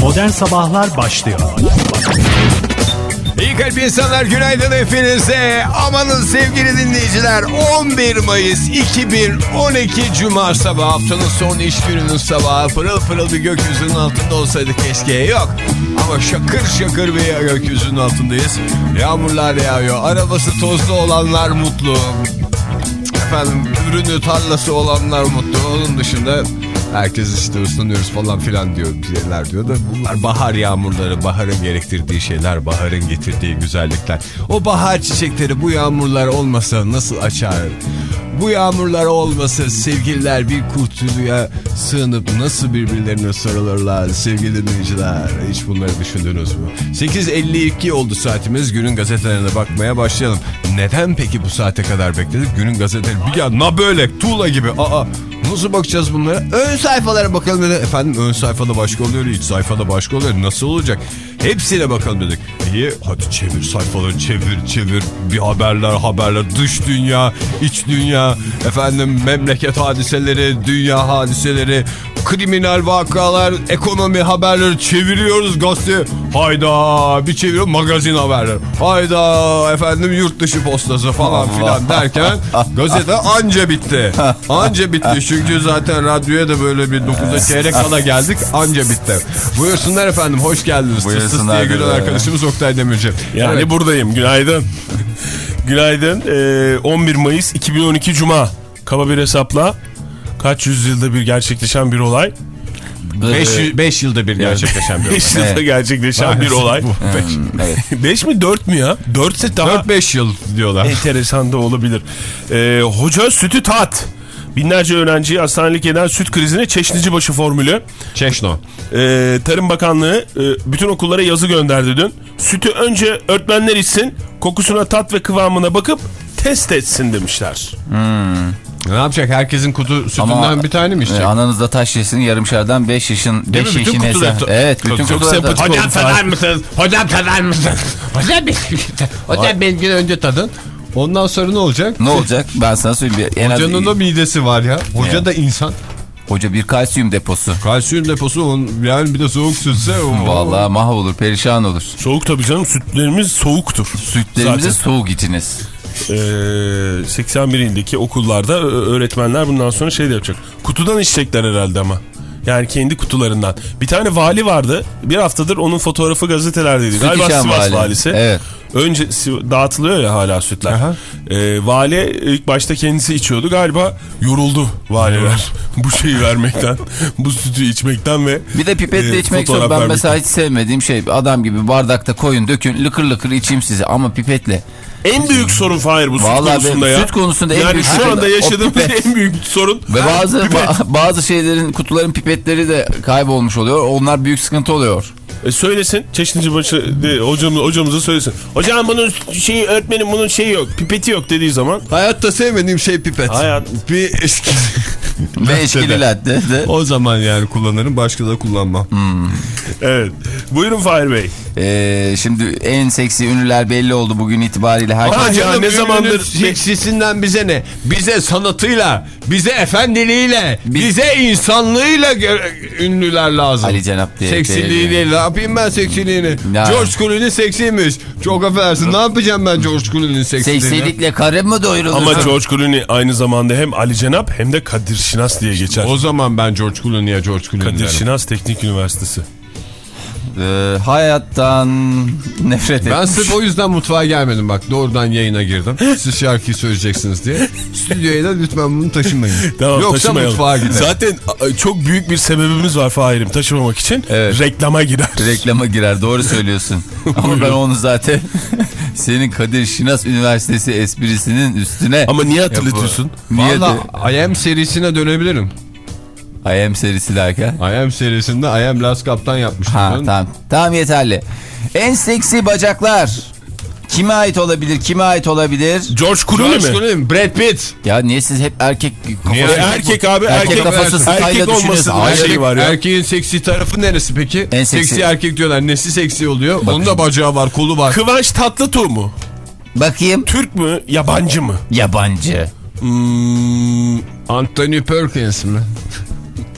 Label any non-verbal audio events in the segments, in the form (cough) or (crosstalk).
Modern Sabahlar başlıyor. İyi kalp insanlar günaydın hepinize. Amanın sevgili dinleyiciler 11 Mayıs 2012 Cuma sabahı haftanın son iş gününün sabahı pırıl pırıl bir gökyüzünün altında olsaydı keşke yok. Ama şakır şakır bir gökyüzünün altındayız. Yağmurlar yağıyor. Arabası tozlu olanlar mutlu. Efendim ürünü tarlası olanlar mutlu. Onun dışında herkes işte ıslanıyoruz falan filan diyor şeyler diyor da bunlar bahar yağmurları, baharın gerektirdiği şeyler, baharın getirdiği güzellikler. O bahar çiçekleri bu yağmurlar olmasa nasıl açar? Bu yağmurlar olmasa sevgililer bir kurtuluya sığınıp nasıl birbirlerine sarılırlar sevgili dinleyiciler? Hiç bunları düşündünüz mü? 8.52 oldu saatimiz. Günün gazetelerine bakmaya başlayalım. Neden peki bu saate kadar bekledik? Günün gazeteleri bir ya na böyle tuğla gibi. Aa Nasıl bakacağız bunlara? Ön sayfalara bakalım dedi. Efendim ön sayfada başka oluyor, iç sayfada başka oluyor. Nasıl olacak? Hepsine bakalım dedik. İyi hadi çevir sayfaları çevir çevir. Bir haberler haberler dış dünya, iç dünya, efendim memleket hadiseleri, dünya hadiseleri, kriminal vakalar, ekonomi haberleri çeviriyoruz gazete. Hayda bir çeviriyor magazin haberleri. Hayda efendim yurt dışı postası falan filan derken gazete anca bitti. Anca bitti çünkü zaten radyoya da böyle bir 9'a çeyrek kala geldik anca bitti. Buyursunlar efendim hoş geldiniz. Tıs tıs diye gülen arkadaşımız Oktay Demirci. Yani Evet. buradayım. Günaydın. Günaydın. Ee, 11 Mayıs 2012 Cuma. Kaba bir hesapla kaç yüzyılda bir gerçekleşen bir olay. 5 yılda bir gerçekleşen bir (laughs) 5 yılda gerçekleşen bir olay. Hmm, evet. (laughs) 5 mi 4 mü ya? 4 ise daha 4-5 yıl diyorlar. enteresan da olabilir. Ee, hoca sütü tat. Binlerce öğrenciyi hastanelik eden süt krizine Çeşnicibaşı formülü. Çeşno. Ee, Tarım Bakanlığı e, bütün okullara yazı gönderdi dün. Sütü önce öğretmenler içsin, kokusuna tat ve kıvamına bakıp test etsin demişler. Ne yapacak? Herkesin kutu sütünden bir tane mi e, içecek? ananızda taş yesin yarımşardan 5 yaşın 5 mi? Bütün yaşın kutuları- hesap. Evet bütün Çok kutularda. sempatik Hocam tadar mısınız? Hocam tadar mısınız? Hocam bir Hocam bir gün önce tadın. Ondan sonra ne olacak? Ne olacak? Ben sana söyleyeyim. En az, Hocanın da midesi var ya. Hoca Ya. da insan. hoca bir kalsiyum deposu. Kalsiyum deposu yani bir de soğuk sütse. Vallahi mahvolur, perişan olur. Soğuk tabii canım sütlerimiz soğuktur. Sütlerimizi Zaten. soğuk içiniz. Ee, 81 ildeki okullarda öğretmenler bundan sonra şey de yapacak. Kutudan içecekler herhalde ama. Yani kendi kutularından. Bir tane vali vardı. Bir haftadır onun fotoğrafı gazetelerdeydi. Galiba Sivas vali. valisi. Evet. Önce dağıtılıyor ya hala sütler. Aha. Ee, vali ilk başta kendisi içiyordu. Galiba yoruldu valiler. (laughs) bu şeyi vermekten, (laughs) bu sütü içmekten ve Bir de pipetle e, içmek zor. Ben vermekten. mesela hiç sevmediğim şey adam gibi bardakta koyun dökün lıkır lıkır içeyim size ama pipetle. En büyük sorun Fahir bu süt Vallahi konusunda ben- ya. süt konusunda en yani büyük şu sorun anda yaşadığımız en büyük sorun Ve bazı ba- bazı şeylerin kutuların pipetleri de kaybolmuş oluyor. Onlar büyük sıkıntı oluyor. E söylesin Çeşnici de, hocam, hocamıza söylesin. Hocam bunun şeyi öğretmenim bunun şeyi yok pipeti yok dediği zaman. Hayatta sevmediğim şey pipet. Hayat- Bir eski... Ve eşkili latte de. o zaman yani kullanırım başka da kullanmam. Evet. Buyurun Fahir Bey. Ee, şimdi en seksi ünlüler belli oldu bugün itibariyle. Herkes... Ama Canım, ne zamandır- seksisinden bize ne? Bize sanatıyla, bize efendiliğiyle, bize insanlığıyla ünlüler lazım. Ali Cenap diye- Seksiliği değil. Ne yapayım ben seksiliğini? Ya. George Clooney seksiymiş. Çok affedersin. Ne yapacağım ben George Clooney'nin seksiliğini? Seksilikle karın mı doyurulur? Ama George Clooney aynı zamanda hem Ali Cenap hem de Kadir Şinas diye geçer. O zaman ben George Clooney'e George Clooney Kadir derim. Şinas Teknik Üniversitesi. Ee, hayattan nefret et. Ben sırf o yüzden mutfağa gelmedim bak. Doğrudan yayına girdim. (laughs) Siz şarkıyı söyleyeceksiniz diye. Stüdyoya da lütfen bunu taşımayın. (laughs) Tamam, Yoksa taşımayalım. mutfağa gider. Zaten çok büyük bir sebebimiz var Fahir'im taşımamak için. Evet. Reklama girer. Reklama girer doğru söylüyorsun. (laughs) Ama ben onu zaten senin Kadir Şinas Üniversitesi esprisinin üstüne... Ama niye hatırlatıyorsun? Niye Valla de... I Am serisine dönebilirim. I am serisi derken. I Am serisinde I Am Last Kaptan yapmıştım. Ha ben. tamam. Tamam yeterli. En seksi bacaklar. Kime ait olabilir? Kime ait olabilir? George Clooney George mi? Clooney mi? Brad Pitt. Ya niye siz hep erkek Niye? kafası... Erkek abi Erkek erkek, kafası erkek olmasının Hayır, şeyi var ya. Erkeğin seksi tarafı neresi peki? En seksi- erkek diyorlar. Nesi seksi oluyor? Onun da bacağı var, kolu var. Kıvanç Tatlıtuğ mu? Bakayım. Türk mü? Yabancı mı? Yabancı. Hmm, Anthony Perkins mi?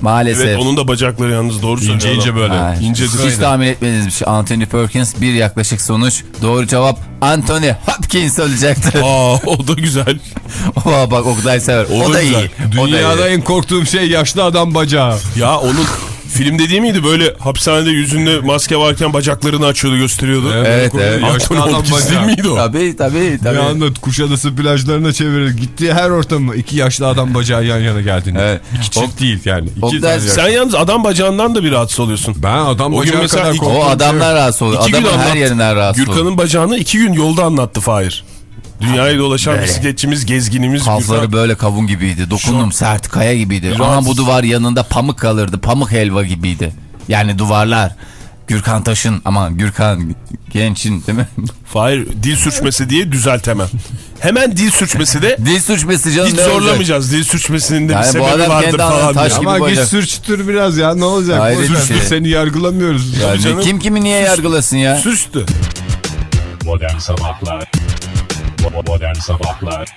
Maalesef. Evet onun da bacakları yalnız doğru söylüyor. İnce ince böyle. Ha, İncedir. Hiç tahmin etmediğiniz bir şey. Anthony Perkins bir yaklaşık sonuç. Doğru cevap Anthony Hopkins olacaktı. Aa o da güzel. (laughs) Oha bak Oktay sever. O, O da da güzel. iyi. O da Dünyada iyi. en korktuğum şey yaşlı adam bacağı. Ya onun (laughs) film dediği miydi böyle hapishanede yüzünde maske varken bacaklarını açıyordu gösteriyordu. Evet, evet. Yaşlı Anthony adam Hopkins değil bacağı. miydi o? Tabii tabii Bir tabii. anda Kuşadası plajlarına çevirir. Gittiği her ortamı iki yaşlı adam bacağı yan yana geldiğinde. Evet. İki çift değil yani. İki Oktay, tane Sen yalnız adam bacağından da bir rahatsız oluyorsun. Ben adam O gün bacağı mesela kadar iki- korktuğum O adamlar rahatsız oluyor. İki gün Adamın her anlattı. yerinden rahatsız oluyor. Gürkan'ın bacağını iki gün yolda anlattı Fahir. Dünyayı dolaşan bisikletçimiz, gezginimiz Kalfları Gürkan. böyle kavun gibiydi. Dokundum sert kaya gibiydi. Aha Rahatsız. bu duvar yanında pamuk kalırdı. Pamuk helva gibiydi. Yani duvarlar. Gürkan Taş'ın aman Gürkan Genç'in değil mi? (laughs) Fahir dil sürçmesi diye düzeltemem. Hemen dil sürçmesi de Dil sürçmesi canım hiç ne olacak? zorlamayacağız. Dil sürçmesinin de Yani bir sebebi vardır kendi falan. taş gibi Ama git sürçtür biraz ya ne olacak? Bir sürçtür şey. seni yargılamıyoruz. Yani canım. kim kimi niye yargılasın ya? Sürçtü. Modern Sabahlar Bo- Modern Sabahlar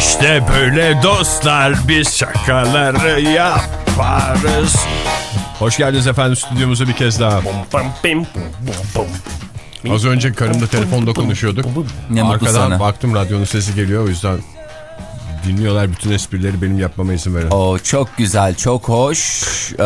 İşte böyle dostlar biz şakaları yaparız. Hoş geldiniz efendim stüdyomuza bir kez daha. Az önce karımla telefonda konuşuyorduk. Ne mutlu Arkadan sana. baktım radyonun sesi geliyor o yüzden dinliyorlar bütün esprileri benim yapmama izin verin. O çok güzel, çok hoş. Ee,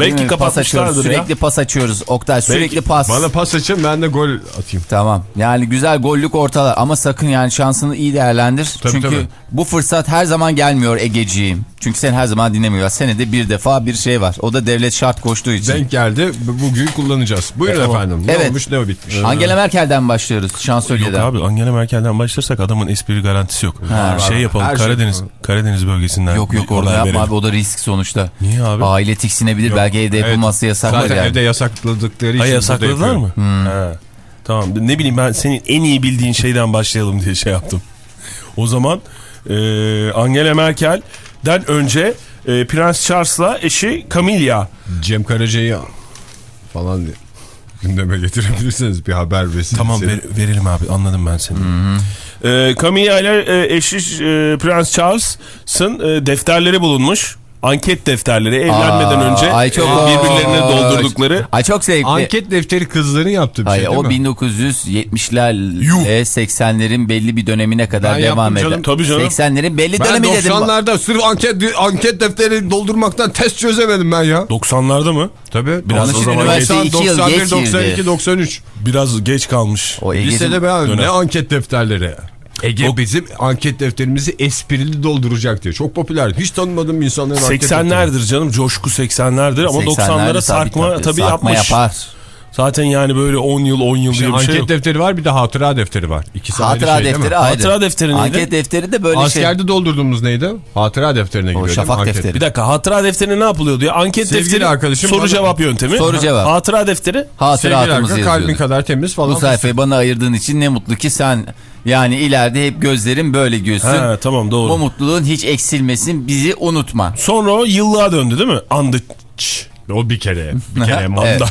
Belki mi? Pas kapatmışlardır açıyoruz, ya. Sürekli pas açıyoruz. Oktay sürekli pas. Bana pas açın ben de gol atayım. Tamam. Yani güzel gollük ortalar ama sakın yani şansını iyi değerlendir. Tabii, Çünkü tabii. bu fırsat her zaman gelmiyor Egeciğim. Çünkü sen her zaman dinlemiyorlar. Senede bir defa bir şey var. O da devlet şart koştuğu için. Denk geldi bu- bugün kullanacağız. Buyurun Evet. efendim. Ne Evet. olmuş ne o bitmiş. Angela Merkel'den başlıyoruz. Yok Şansölye'den. abi Angela Merkel'den başlarsak adamın espri garantisi yok. Var, şey var. yapalım Her şey Karadeniz var. Karadeniz bölgesinden. Yok yok orada yapma verelim. abi o da risk sonuçta. Niye abi? Aile tiksinebilir Yok. belki evde Evet. yapılması yasak Zaten yani. evde yasakladıkları için. Ha burada yasakladılar mı? Ha. Tamam ne bileyim ben senin en iyi bildiğin şeyden başlayalım diye şey yaptım. (laughs) O zaman e, Angela Merkel'den önce e, Prens Charles'la eşi Camilla. Cem Karaca'yı falan diye gündeme getirebilirsiniz bir haber vesilesi. Tamam ver- verelim abi anladım ben seni. E, Camilla ile e, eşi e, Prens Charles'ın e, defterleri bulunmuş. Anket defterleri evlenmeden Aa, önce ay çok birbirlerine hoş. doldurdukları. Ay çok zevkli. Anket defteri kızların yaptığı bir Hayır, şey değil o mi? 1970'ler Yuh. ve 80'lerin belli bir dönemine kadar Ben devam eder. Tabii canım. 80'lerin belli Ben dönemi dedim. 90'larda sırf anket, anket defteri doldurmaktan test çözemedim ben ya. 90'larda mı? Tabii. Biraz Onun o için zaman üniversiteye 2 yıl 91, geç 92, girdi. 93. Biraz geç kalmış. O Lisede ben ne anket defterleri. Ege Çok- bizim anket defterimizi esprili dolduracak diye. Çok popüler. Hiç tanımadığım insanların anket defteri. 80'lerdir canım coşku 80'lerdir ama 90'lara sarkma tabii, sarkma yapmış. yapar. Zaten yani böyle 10 yıl 10 yıl diye bir şey anket defteri var bir de hatıra defteri var. İkisi Hatıra ayrı şey değil mi? defteri ayrı. Hatıra defteri neydi? Anket defteri de böyle şey. Askerde doldurduğumuz neydi? Hatıra defterine giriyor. değil mi? şafak Anket. defteri. Bir dakika hatıra defteri ne yapılıyordu ya? Anket Sevgili defteri arkadaşım soru bana- cevap yöntemi. Soru cevap. Hatıra defteri Sevgili Hatıratımızı arka kalbin yazıyordu. kadar temiz falan. Bu sayfayı bana ayırdığın için ne mutlu ki sen yani ileride hep gözlerin böyle gülsün. Ha, tamam doğru. Bu mutluluğun hiç eksilmesin bizi unutma. Sonra o yıllığa döndü değil mi? Andıç. O bir kere. Bir kere (laughs) Evet.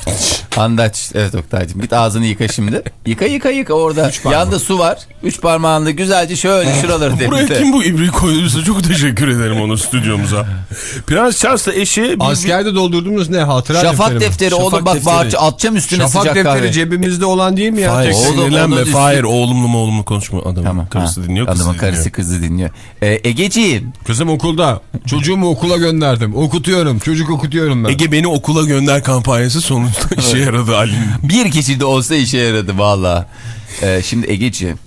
Andaç. Evet Oktay'cığım git ağzını yıka şimdi. Yıka yıka yıka orada. Yanda su var. Üç parmağında güzelce şöyle şuraları Buraya temizle. kim bu ibriği koyduysa çok teşekkür ederim onun stüdyomuza. Prens Charles'la eşi... bir- Askerde doldurduğumuz ne? Hatıra Şafak defteri defteri Şafak oğlum bak defteri. bağırça atacağım üstüne Şafak sıcak defteri kahve. cebimizde olan değil mi ya? Hayır Oğlum, sinirlenme Fahir oğlumlu mu oğlumlu konuşma adamın Tamam. karısı ha. dinliyor Adamın karısı dinliyor. kızı dinliyor. Ee, Egeciğim. Kızım okulda. Çocuğumu okula gönderdim. Okutuyorum. Çocuk okutuyorum ben. Ege beni okula gönder kampanyası sonuçta işe yaradı Ali'nin. Bir kişi de olsa işe yaradı valla. Ee, şimdi Egeciğim.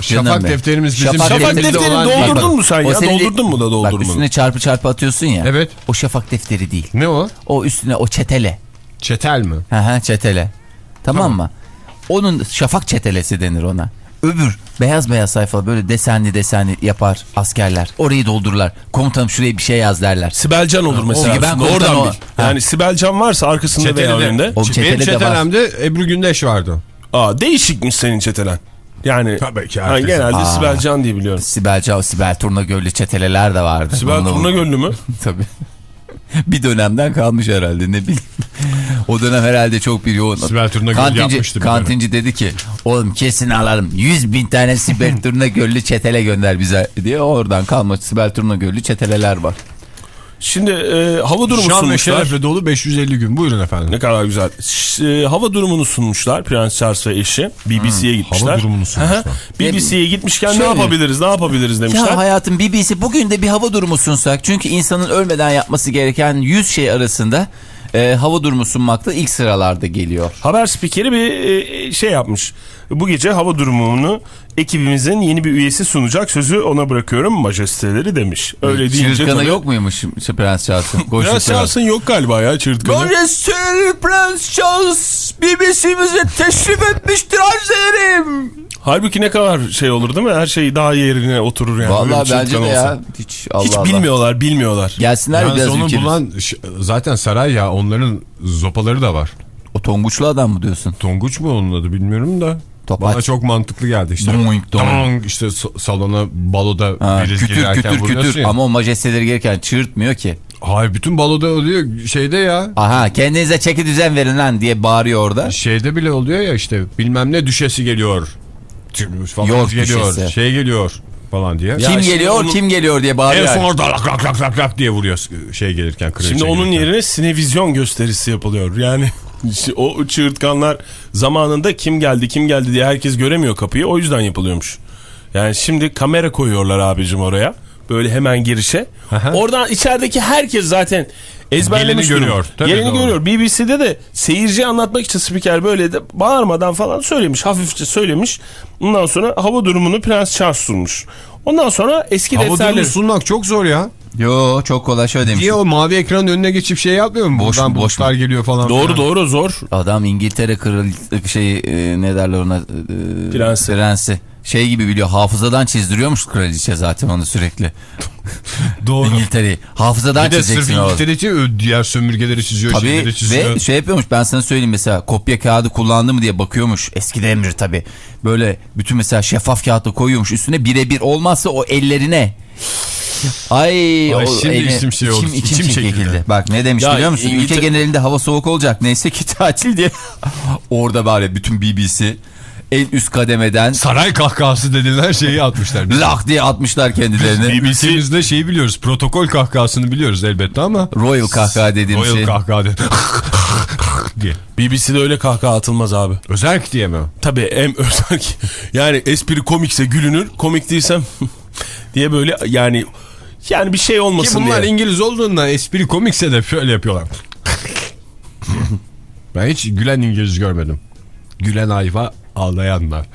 Şafak defterimiz bizim Şafak Şafak defterini değil. doldurdun Bak, mu sen ya? senin Doldurdun mu da Bak doldurmadın? üstüne çarpı çarpı atıyorsun ya. Evet. O şafak defteri değil. Ne o? O üstüne o çetele. Çetel mi? Hı hı çetele. Tamam, mı? Onun şafak çetelesi denir ona. Öbür beyaz beyaz sayfa böyle desenli desenli yapar askerler. Orayı doldururlar. Komutanım şuraya bir şey yaz derler. Sibelcan olur mesela. Çünkü ben Oradan o- bil. Ha. Yani Sibelcan varsa arkasında veya önünde. O Benim de var. çetelemde Ebru Gündeş vardı. Aa, değişikmiş senin çetelen. Yani Tabii ki ha, herkesin. genelde Aa. Sibelcan diye biliyorum. Sibel Can, Sibel Turnagöl'lü çeteleler de vardı. Sibel Turnagöllü mü? (laughs) Tabii. bir dönemden kalmış herhalde ne bileyim. O dönem herhalde çok bir yoğun. Sibel Turna bir kantinci dedi ki oğlum kesin alalım 100 bin tane Sibel (laughs) Turna Göllü çetele gönder bize diye oradan kalma Sibel Turna Göllü çeteleler var. Şimdi e, hava durumu Şan ve sunmuşlar. şerefle dolu 550 gün. Buyurun efendim. Ne kadar güzel. Ş- e, hava durumunu sunmuşlar Prens Charles ve eşi. BBC'ye gitmişler. hava durumunu sunmuşlar. BBC'ye gitmişken ne Şöyle. yapabiliriz ne yapabiliriz demişler. Ya hayatım BBC bugün de bir hava durumu sunsak. Çünkü insanın ölmeden yapması gereken 100 şey arasında e, hava durumu sunmakta ilk sıralarda geliyor. Haber spikeri bir e, şey yapmış. Bu gece hava durumunu ekibimizin yeni bir üyesi sunacak. Sözü ona bırakıyorum majesteleri demiş. Öyle deyince Çığırtkanı tabii. yok muymuş Prens Charles'ın? (laughs) Prens. Charles'ın yok galiba ya çığırtkanı. Majesteleri Prens Charles BBC'mize teşrif etmiştir arz ederim. Halbuki ne kadar şey olur değil mi? Her şey daha yerine oturur yani. Bir bence de olsa. ya. Hiç, Allah Hiç Allah. bilmiyorlar bilmiyorlar. Gelsinler Yalnız biraz onu ülkemiz. bulan zaten saray ya onların zopaları da var. O tonguçlu adam mı diyorsun? Tonguç mu onun adı bilmiyorum da. Topaç. Bana çok mantıklı geldi işte. Doink, doink. Dong, işte sa- salona baloda Ha, kütür kütür kütür ya. ama o majesteleri gelirken çığırtmıyor ki. Hayır bütün baloda oluyor şeyde ya. Aha kendinize çeki düzen verin lan diye bağırıyor orada. Şeyde bile oluyor ya işte bilmem ne düşesi geliyor. Falan York geliyor. düşesi. Şey geliyor falan diye. kim şimdi geliyor onun- kim geliyor diye en bağırıyor. son orada lak lak lak lak lak diye vuruyor şey gelirken. Şimdi onun gelirken. yerine sinevizyon gösterisi yapılıyor. Yani o çığırtkanlar zamanında kim geldi kim geldi diye herkes göremiyor kapıyı. O yüzden yapılıyormuş. Yani şimdi kamera koyuyorlar abicim oraya. Böyle hemen girişe. Aha. Oradan içerideki herkes zaten ezberlemiş Gelini görüyor. Tabii, Gelini görüyor. BBC'de de seyirciye anlatmak için spiker böyle de bağırmadan falan söylemiş. Hafifçe söylemiş. Ondan sonra hava durumunu Prens Charles sunmuş. Ondan sonra eski Hava durumu defterleri... sunmak çok zor ya. Yo çok kolay şöyle demiş. Niye o mavi ekranın önüne geçip şey yapmıyor mu? Boş- Buradan boş boşlar geliyor falan. Doğru filan. doğru zor. Adam İngiltere kral şey e, ne derler ona e, Prensi. prensi. Şey gibi biliyor hafızadan çizdiriyormuş kraliçe zaten onu sürekli. (laughs) Doğru. İngiltere'yi hafızadan Bir de sırf çizeceksin oğlum. İngiltere için diğer sömürgeleri çiziyor, Tabii çiziyor. ve şey yapıyormuş ben sana söyleyeyim mesela kopya kağıdı kullandı mı diye bakıyormuş eski emir tabii. Böyle bütün mesela şeffaf kağıtla koyuyormuş üstüne birebir olmazsa o ellerine. Ay, Ay, o şimdi eli- içim şey oldu, içim, içim içim çekildi. çekildi. Bak ne demiş Ya biliyor musun? Ülke genelinde hava soğuk olacak. Neyse ki tatil diye. (laughs) Orada bari bütün BBC en üst kademeden Saray kahkahası denilen şeyi atmışlar. (laughs) Lak diye atmışlar kendilerini. (laughs) BBC'mizde şeyi biliyoruz. Protokol kahkahasını biliyoruz elbette ama. Royal kahkaha dediğim Royal şey. kahkaha de- (laughs) diye. BBC'de öyle kahkaha atılmaz abi. Özerk diye mi? Tabii hem özel ki yani espri komikse gülünür komik değilsem diye böyle yani yani bir şey Ki olmasın bunlar diye. İngiliz olduğundan espri komikse de şöyle yapıyorlar. ben hiç gülen İngiliz görmedim. Gülen ayva ağlayanlar.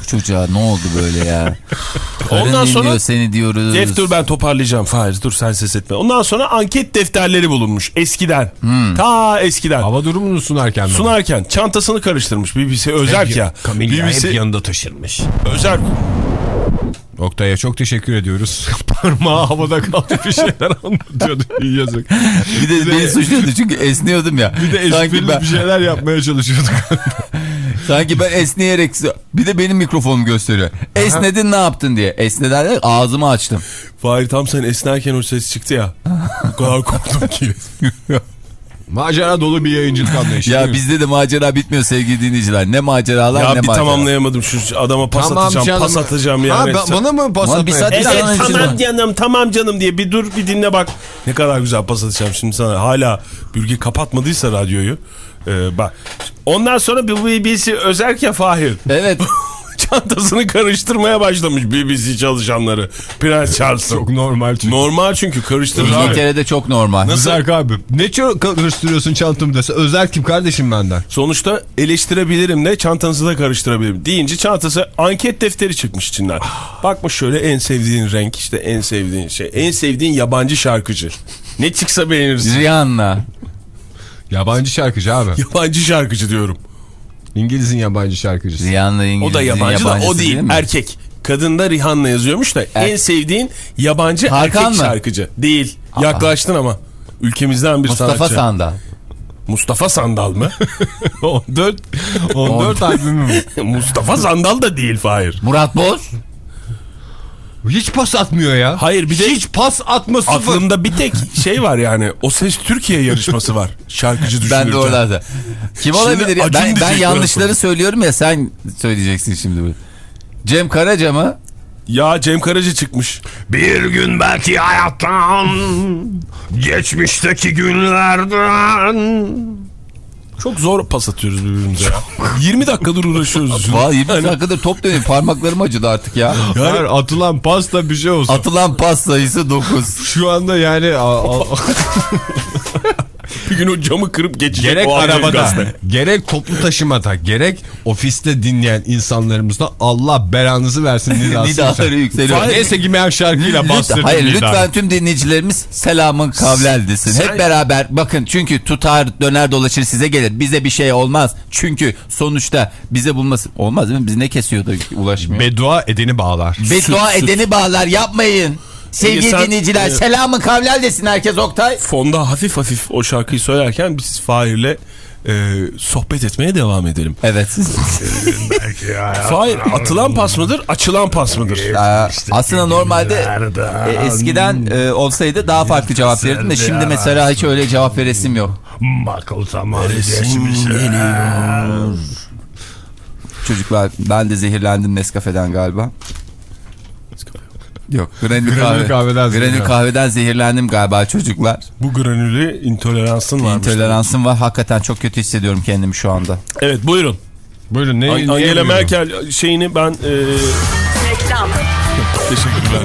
Bu çocuğa ne oldu böyle ya? (laughs) Ondan sonra dinliyor, seni diyoruz. Def dur ben toparlayacağım Fahir dur sen ses etme. Ondan sonra anket defterleri bulunmuş eskiden. Ta eskiden. Hava durumunu sunarken mi? Sunarken çantasını karıştırmış BBC Özerk ya. Camilla BBC hep yanında taşırmış. Özerk. Oktay'a çok teşekkür ediyoruz. (laughs) Parmağı havada kaldı bir şeyler anlatıyordu. (laughs) Yazık. Bir de beni suçluyordu çünkü esniyordum ya. Bir de esprili ben, bir şeyler yapmaya çalışıyorduk. (laughs) sanki ben esneyerek bir de benim mikrofonumu gösteriyor. Esnedin ne yaptın diye. Esneden de ağzımı açtım. Fahir tam sen esnerken o ses çıktı ya. (laughs) O kadar korktum ki. (laughs) Macera dolu bir yayıncılık anlayışı. Ya bizde de macera bitmiyor sevgili dinleyiciler. Ne maceralar ya ne bir macera. tamamlayamadım şu adama pas Tamam atacağım canım. pas atacağım Ha, yani. ben- bana mı pas Ulan bir saat- Evet tamam var. canım tamam canım diye bir dur bir dinle bak. Ne kadar güzel pas atacağım şimdi sana. Hala bürge kapatmadıysa radyoyu. Ee, bak. Ondan sonra bir BBC özerk ya Fahir. Evet. (laughs) Çantasını karıştırmaya başlamış BBC çalışanları. Prens Charles'ın. Çok normal çünkü. Normal çünkü karıştırır. İngiltere'de çok normal. Özerk abi. Ne çok karıştırıyorsun çantamı dese. Özerk kim kardeşim benden? Sonuçta eleştirebilirim de çantanızı da karıştırabilirim. Deyince çantası anket defteri çıkmış içinden. Bakmış şöyle en sevdiğin renk işte en sevdiğin şey. En sevdiğin yabancı şarkıcı. Ne çıksa beğenirsin. Rihanna. Yabancı şarkıcı abi. (laughs) Yabancı şarkıcı diyorum. İngiliz'in yabancı şarkıcısı. Rihanna İngiliz'in O da yabancı da o yabancısı değil. mi? Erkek. Kadında Rihanna yazıyormuş da en sevdiğin yabancı Tarkan erkek mı? şarkıcı. Değil. Yaklaştın ama. Ülkemizden bir Mustafa sanatçı. Sandal. Mustafa Sandal mı? 14 (laughs) 14 On- 14 albümü mü? albümü (laughs) mü? Mustafa Sandal da değil Fahir. Murat Boz. Hiç pas atmıyor ya. Hayır, bir de- Hiç pas atma sıfır. Aklımda bir tek şey var yani. O Ses Türkiye yarışması var. Şarkıcı düşünürken. Ben de oralarda. Kim Şimdi olabilir ya? Ben, ben yanlışları orası. söylüyorum ya sen söyleyeceksin şimdi. Cem Karaca mı? Ya Cem Karaca çıkmış. Bir gün belki hayattan, geçmişteki günlerden. Çok zor pas atıyoruz birbirimize ya. 20 dakikadır uğraşıyoruz. (laughs) Vay 20 Yani- dakikadır top dönüyor. Parmaklarım acıdı artık ya. Yani atılan pas da bir şey olsun. Atılan pas sayısı 9. Şu anda yani (laughs) bir gün o camı kırıp geçecek. gerek arabada, gerek toplu taşımada, gerek ofiste dinleyen insanlarımızda Allah belanızı versin (laughs) nidası. Nidaları yükseliyor. Neyse ki meğer şarkıyla bastırdım hayır nidaları. lütfen tüm dinleyicilerimiz selamın kavlel desin. Sen- Hep beraber bakın çünkü tutar döner dolaşır size gelir. Bize bir şey olmaz. Çünkü sonuçta bize bulması olmaz değil mi? Biz ne kesiyor da ulaşmıyor. Beddua edeni bağlar. Beddua edeni bağlar yapmayın. Sevgili sen- dinleyiciler e, selamın kavlel desin herkes Oktay. Fonda hafif hafif o şarkıyı söylerken biz Fahir'le e, sohbet etmeye devam edelim. Evet. Fahir atılan pas mıdır, açılan pas mıdır? Aa, aslında normalde e, eskiden e, olsaydı daha farklı cevap verirdim de şimdi mesela hiç öyle cevap veresim yok. Bakıl zamanı Çocuklar ben de zehirlendim Nescafe'den galiba. Yok granül, Granül kahve. kahveden Granül zehirlendim. kahveden zehirlendim galiba çocuklar. Bu granüle intoleransın varmış. İntoleransım var. Hakikaten çok kötü hissediyorum kendimi şu anda. Evet buyurun. Buyurun ne, An- Angela buyurun? Merkel şeyini ben... E, Reklam. teşekkürler.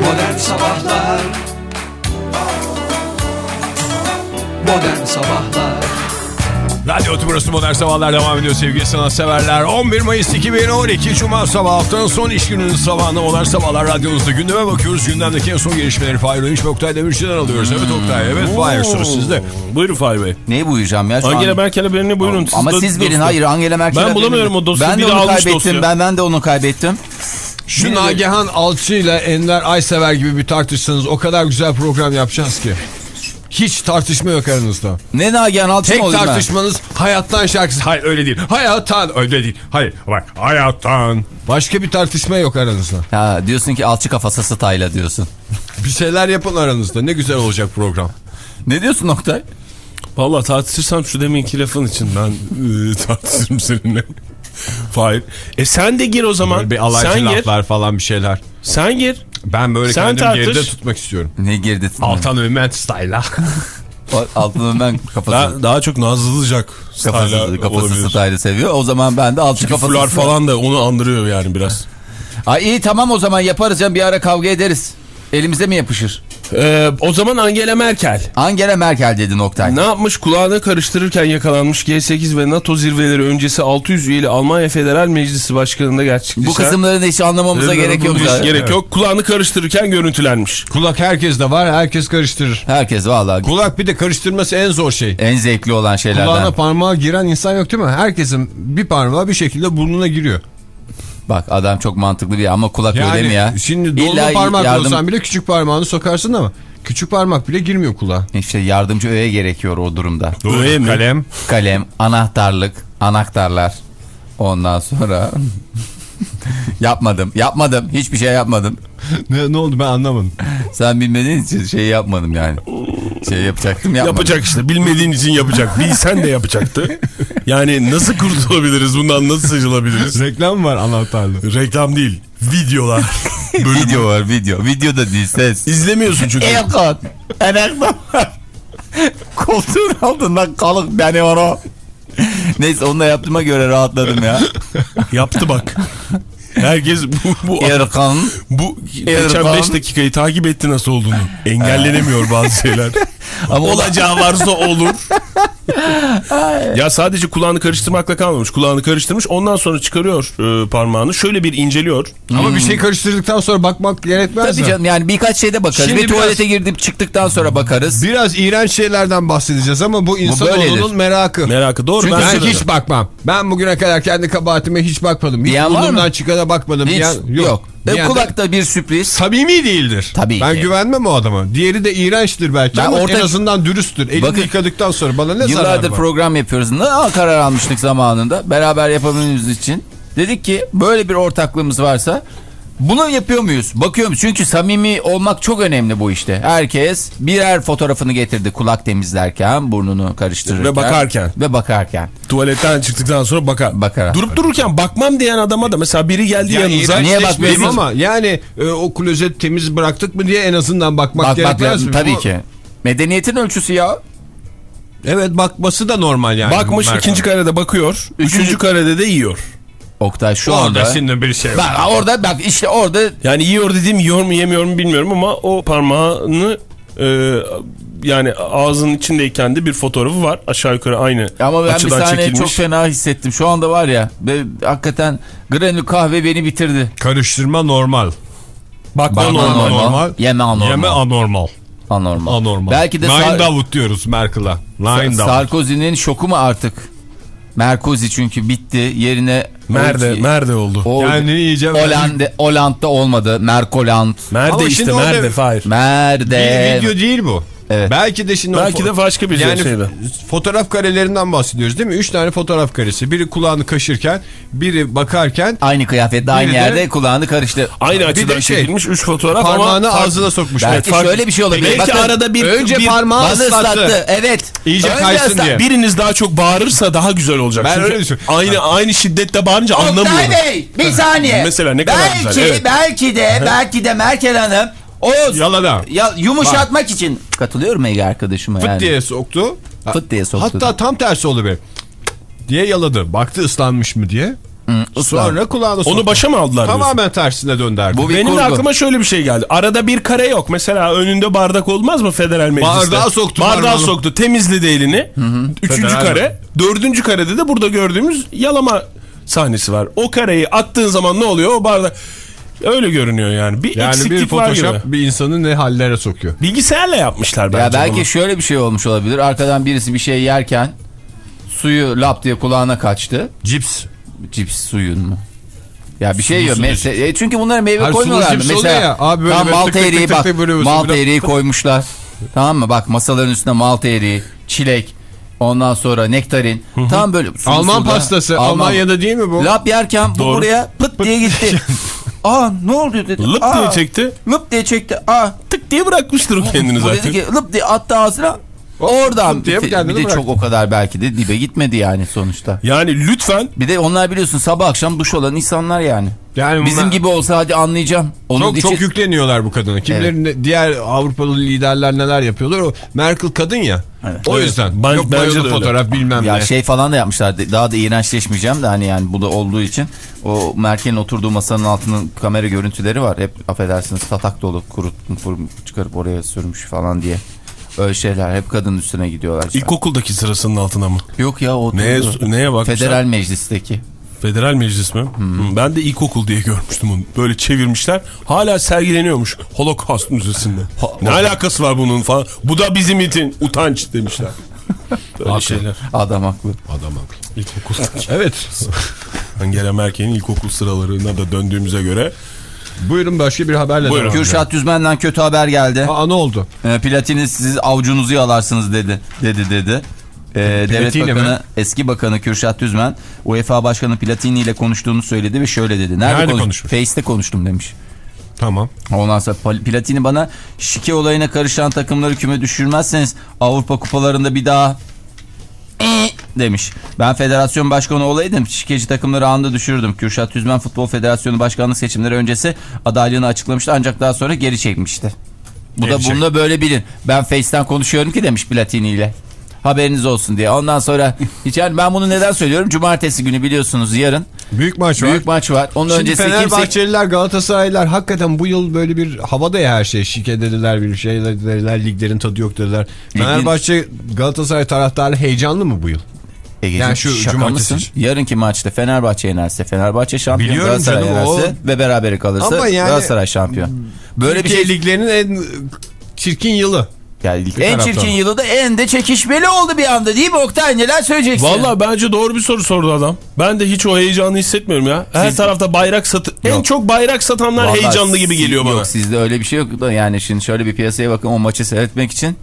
Modern Sabahlar Modern Sabahlar Radyo Tümrüsü Modern Sabahlar devam ediyor sevgili sanatseverler. 11 Mayıs 2012 Cuma sabah haftanın son iş gününün sabahında Modern Sabahlar radyonuzda gündeme bakıyoruz. Gündemdeki en son gelişmeleri Fahir Öğünç ve Oktay Demirci'den alıyoruz. Evet Oktay, evet Fahir söz sizde. Buyurun Fahir Bey. Neyi buyuracağım ya şu Angela an? Merkel'e birini buyurun. Ama de- siz verin hayır Angela Merkel. Ben bulamıyorum o dosyayı. Ben de onu almış kaybettim. Ben, ben de onu kaybettim. Şu Nagihan Alçı ile Ender Aysever gibi bir tartışsanız o kadar güzel program yapacağız ki. Hiç tartışma yok aranızda. Ne Nagihan Alçı mı Tek olayım ben? tartışmanız hayattan şarkısı. Hayır öyle değil. Hayattan öyle değil. Hayır bak hayattan. Başka bir tartışma yok aranızda. Ha, diyorsun ki alçı kafası style'a diyorsun. (laughs) Bir şeyler yapın aranızda. Ne güzel olacak program. Ne diyorsun Oktay? Valla tartışırsam şu deminki lafın için ben e, tartışırım seninle. Fahir. E sen de gir o zaman. Böyle bir alaycı sen gir. laflar falan bir şeyler. Sen gir. Ben böyle Sen kendimi tartış. geride tutmak istiyorum. Ne girdi? Altan Ömer style'a. (laughs) Altını ben kafası. Daha, daha çok nazlıcak. Kafası, style'a kafası style'ı seviyor. O zaman ben de alçı Çünkü kafası. fular falan da onu andırıyor yani biraz. Ay iyi tamam o zaman yaparız canım bir ara kavga ederiz. Elimize mi yapışır? Ee, o zaman Angela Merkel. Angela Merkel dedi Oktay. Ne yapmış? Kulağını karıştırırken yakalanmış G8 ve NATO zirveleri öncesi 600 üyeli Almanya Federal Meclisi Başkanı'nda gerçekleşen... Bu kısımları da hiç anlamamıza gerek yok. Hiç gerek yok. Kulağını karıştırırken görüntülenmiş. Kulak herkes de var. Herkes karıştırır. Herkes vallahi Kulak bir de karıştırması en zor şey. en zevkli olan şeylerden. Kulağına parmağı giren insan yok değil mi? Herkesin bir parmağı bir şekilde burnuna giriyor. Bak adam çok mantıklı bir ama kulak öyle mi ya? şimdi dolma parmak yardım- olsan bile küçük parmağını sokarsın ama küçük parmak bile girmiyor kulağa. İşte yardımcı öğe gerekiyor o durumda. Öyle mi? Kalem. Kalem, anahtarlık, anahtarlar. Ondan sonra (laughs) yapmadım, yapmadım. Hiçbir şey yapmadım. Ne, ne oldu ben anlamadım. Sen bilmediğin için şey yapmadım yani. Şey yapacaktım yapmadım. Yapacak işte. Bilmediğin için yapacak. Bilsen de yapacaktı. Yani nasıl kurtulabiliriz? Bundan nasıl sıyrılabiliriz? Reklam var anahtarlı. Reklam değil. Videolar. (laughs) Video var video. Video da değil ses. İzlemiyorsun çünkü. Erkan. Var. Koltuğun altından kalık beni onu. Neyse onu da yaptığıma göre rahatladım ya. Yaptı bak. Herkes bu, bu, Erkan. bu geçen Erkan. 5 dakikayı takip etti nasıl olduğunu. Engellenemiyor bazı şeyler. (laughs) Ama Olacağı varsa olur. ya sadece kulağını karıştırmakla kalmamış. Kulağını karıştırmış. Ondan sonra çıkarıyor e, parmağını. Şöyle bir inceliyor. Ama bir şey karıştırdıktan sonra bakmak gerekmez Tabii mi? canım yani birkaç şeyde bakarız. Şimdi bir biraz- tuvalete girdim çıktıktan sonra bakarız. Biraz iğrenç şeylerden bahsedeceğiz ama bu böyledir. insanoğlunun merakı. Merakı doğru. Çünkü ben ben hiç bakmam. Ben bugüne kadar kendi kabahatime hiç bakmadım. Hiç Diyen var burnumdan mı? çıkana bakmadım. Hiç Diyen- yok. E, Diyen de kulakta bir sürpriz. Samimi değildir. Tabii ben ki. güvenmem o adama. Diğeri de iğrençtir belki Ben ama orta- en azından dürüsttür. Elini Bakın, yıkadıktan sonra bana ne zararı Yıllardır var? program yapıyoruz. Ne karar almıştık zamanında. Beraber yapabilmemiz için. Dedik ki böyle bir ortaklığımız varsa bunu yapıyor muyuz? Bakıyor muyuz? Çünkü samimi olmak çok önemli bu işte. Herkes birer fotoğrafını getirdi kulak temizlerken, burnunu karıştırırken. Ve bakarken. Ve bakarken. Tuvaletten çıktıktan sonra bakar. Bakarak. Durup dururken bakmam diyen adama da mesela biri geldi Ya yanınıza. Niye bakmıyorsun? ama yani e, o klozet temiz bıraktık mı diye en azından bakmak Bak bak gerekmez mi? tabii O- ki. Medeniyetin ölçüsü ya. Evet bakması da normal yani. Bakmış ikinci karede bakıyor. Üçüncü- Üçüncü karede de yiyor. Oktay şu Orada anda. şimdi bir şey var. Bak orada bak işte orada Yani yiyor dediğim yiyor mu yemiyor mu bilmiyorum ama o parmağını e, yani ağzının içindeyken de bir fotoğrafı var. Aşağı yukarı aynı ama ben bir saniye çekilmiş. çok fena hissettim. Şu anda var ya be, hakikaten granül kahve beni bitirdi. Karıştırma normal. Bakma Bakma normal. normal. Yeme anormal. Yeme anormal. anormal. Anormal. Belki de Nine Davut diyoruz Merkel'a. Sarkozy'nin şoku mu artık? Merkozy çünkü bitti. Yerine Merde, o, merde oldu. o, Yani iyice Hollanda, Hollanda'da olmadı. Merkoland. Merde Ama işte merde Fahir. Merde. bir video değil bu. Evet. Belki de şimdi o Belki de başka bir yani şeydi. fotoğraf karelerinden bahsediyoruz değil mi? Üç tane fotoğraf karesi. Biri kulağını kaşırken, biri bakarken Aynı kıyafette aynı de- yerde kulağını karıştı. Aynı Bir açıdan de şey, çekilmiş 3 fotoğraf parmağını ama ağzına sokmuş. Belki Evet, şöyle bir şey olabilir. Belki Bakın, arada bir önce bir- parmağı ıslattı. ıslattı. Evet. İyice Önce kaysın ıslattı. diye. biriniz daha çok bağırırsa daha güzel olacak. Ben Çünkü öyle düşünüyorum. Aynı aynı şiddette bağırınca Oktay anlamıyorum. Bey bir saniye. Mesela ne kadar belki, güzel, evet. Belki de belki de Merkel Hanım o Yalada. ya, yumuşatmak için katılıyorum Ege arkadaşıma Fıt yani. diye soktu. Fıt diye soktu. Hatta tam tersi oldu be. Diye yaladı. Baktı ıslanmış mı diye. ıslan. Sonra kulağına soktu. Onu başa mı aldılar diyorsun? Tamamen tersine dönderdi. Bu Benim de kurgu. aklıma şöyle bir şey geldi. Arada bir kare yok. Mesela önünde bardak olmaz mı federal mecliste? Bardağı soktu Bardağı parmağını. soktu. Temizledi elini. Üçüncü Federal kare. Dördüncü karede de burada gördüğümüz yalama sahnesi var. O kareyi attığın zaman ne oluyor? O bardak... Öyle görünüyor yani. Bir yani bir eksiklik var gibi. Photoshop bir insanı ne hallere sokuyor. Bilgisayarla yapmışlar bence Ya belki bunu. şöyle bir şey olmuş olabilir. Arkadan birisi bir şey yerken suyu lap diye kulağına kaçtı. Cips. Cips suyun mu? Ya bir şey yiyor. e çünkü bunlara meyve Hayır, koymuyorlar mı? Mesela oluyor ya. Abi böyle tamam, malta eriği bak. Malta eriği (laughs) koymuşlar. Tamam mı? Bak masaların üstüne malta eriği, çilek, ondan sonra nektarin. Tam böyle sulu Alman pastası. Alman- Almanya'da değil mi bu? Lap yerken bu buraya pıt diye gitti. (laughs) Aa ne oldu dedi. Lıp Aa, diye çekti. Lıp diye çekti. Aa Tık diye bırakmıştır o kendini zaten. dedi ki lıp diye attı ağzına. Oradan bir kendini de çok o kadar belki de dibe gitmedi yani sonuçta. Yani lütfen Bir de onlar biliyorsun sabah akşam duş olan insanlar yani. Yani Bizim bunlar- gibi olsa hadi anlayacağım. Onun Çok için çok yükleniyorlar bu kadına. Kimlerin de- diğer Avrupalı liderler neler yapıyorlar? O Merkel kadın ya. O yüzden. Ben- Yok bence de öyle. fotoğraf bilmem ya ne. şey falan da yapmışlar. Daha da iğrençleşmeyeceğim de hani yani bu da olduğu için o Merkel'in oturduğu masanın altının kamera görüntüleri var. Hep affedersiniz tatak dolu kurut kurut- çıkarıp oraya sürmüş falan diye. Öyle şeyler hep kadının üstüne gidiyorlar. ilkokuldaki sırasının altına mı? Yok ya o Neye, neye bakmışlar? Federal Meclis'teki. Federal Meclis mi? Hı, Ben de ilkokul diye görmüştüm onu. Böyle çevirmişler. Hala sergileniyormuş Holocaust Müzesi'nde. ne alakası var bunun falan. Bu da bizim için utanç demişler. (laughs) Böyle şeyler. Adam haklı. Adam haklı. İlkokul. (laughs) Evet. (laughs) Angela Merkel'in ilkokul sıralarına da döndüğümüze göre. Buyurun başka bir haberle Buyurun. Kürşat Düzmen'den kötü haber geldi. Aa ne oldu? E, Platini siz avucunuzu yalarsınız dedi. Dedi dedi. E, Devlet Bakanı, mi? eski bakanı Kürşat Düzmen UEFA Başkanı Platini ile konuştuğunu söyledi ve şöyle dedi. Nerede, Nerede konuş- konuşmuş? Face'te konuştum demiş. Tamam. Ondan sonra Platini bana şike olayına karışan takımları küme düşürmezseniz Avrupa kupalarında bir daha demiş. Ben federasyon başkanı olaydım. Şikeci takımları anında düşürürdüm. Kürşat Düzmen Futbol Federasyonu Başkanlık seçimleri öncesi adaylığını açıklamıştı ancak daha sonra geri çekmişti. Bu Geri da çek. bunu da böyle bilin. Ben Face'ten konuşuyorum ki demiş Platini ile. Haberiniz olsun diye. Ondan sonra (laughs) hiç yani ben bunu neden söylüyorum? Cumartesi günü biliyorsunuz yarın Büyük maç var. büyük maç var. Onun Şimdi öncesi kimse Fenerbahçeliler, Galatasaraylılar hakikaten bu yıl böyle bir havada ya her şey. Şike dediler, bir şey dediler, liglerin tadı yok dediler. Ligin- Fenerbahçe, Galatasaray taraftarı heyecanlı mı bu yıl? Ege'cim, Yani şu şaka cumartesi mısın? Yarınki maçta Fenerbahçe yenerse Fenerbahçe şampiyon, Biliyorum Galatasaray canım, yenerse ve berabere kalırsa Ama yani- Galatasaray şampiyon. Böyle bir Türkiye şey liglerinin en çirkin yılı. Yani bir en taraftan. çirkin yılı da en de çekişmeli oldu bir anda değil mi Oktay? Neler söyleyeceksin? Valla bence doğru bir soru sordu adam. Ben de hiç o heyecanı hissetmiyorum ya. Her Siz- tarafta bayrak satı... En Yok. çok bayrak satanlar Vallahi heyecanlı gibi geliyor bana. Yok sizde öyle bir şey yok da yani şimdi şöyle bir piyasaya bakın o maçı seyretmek için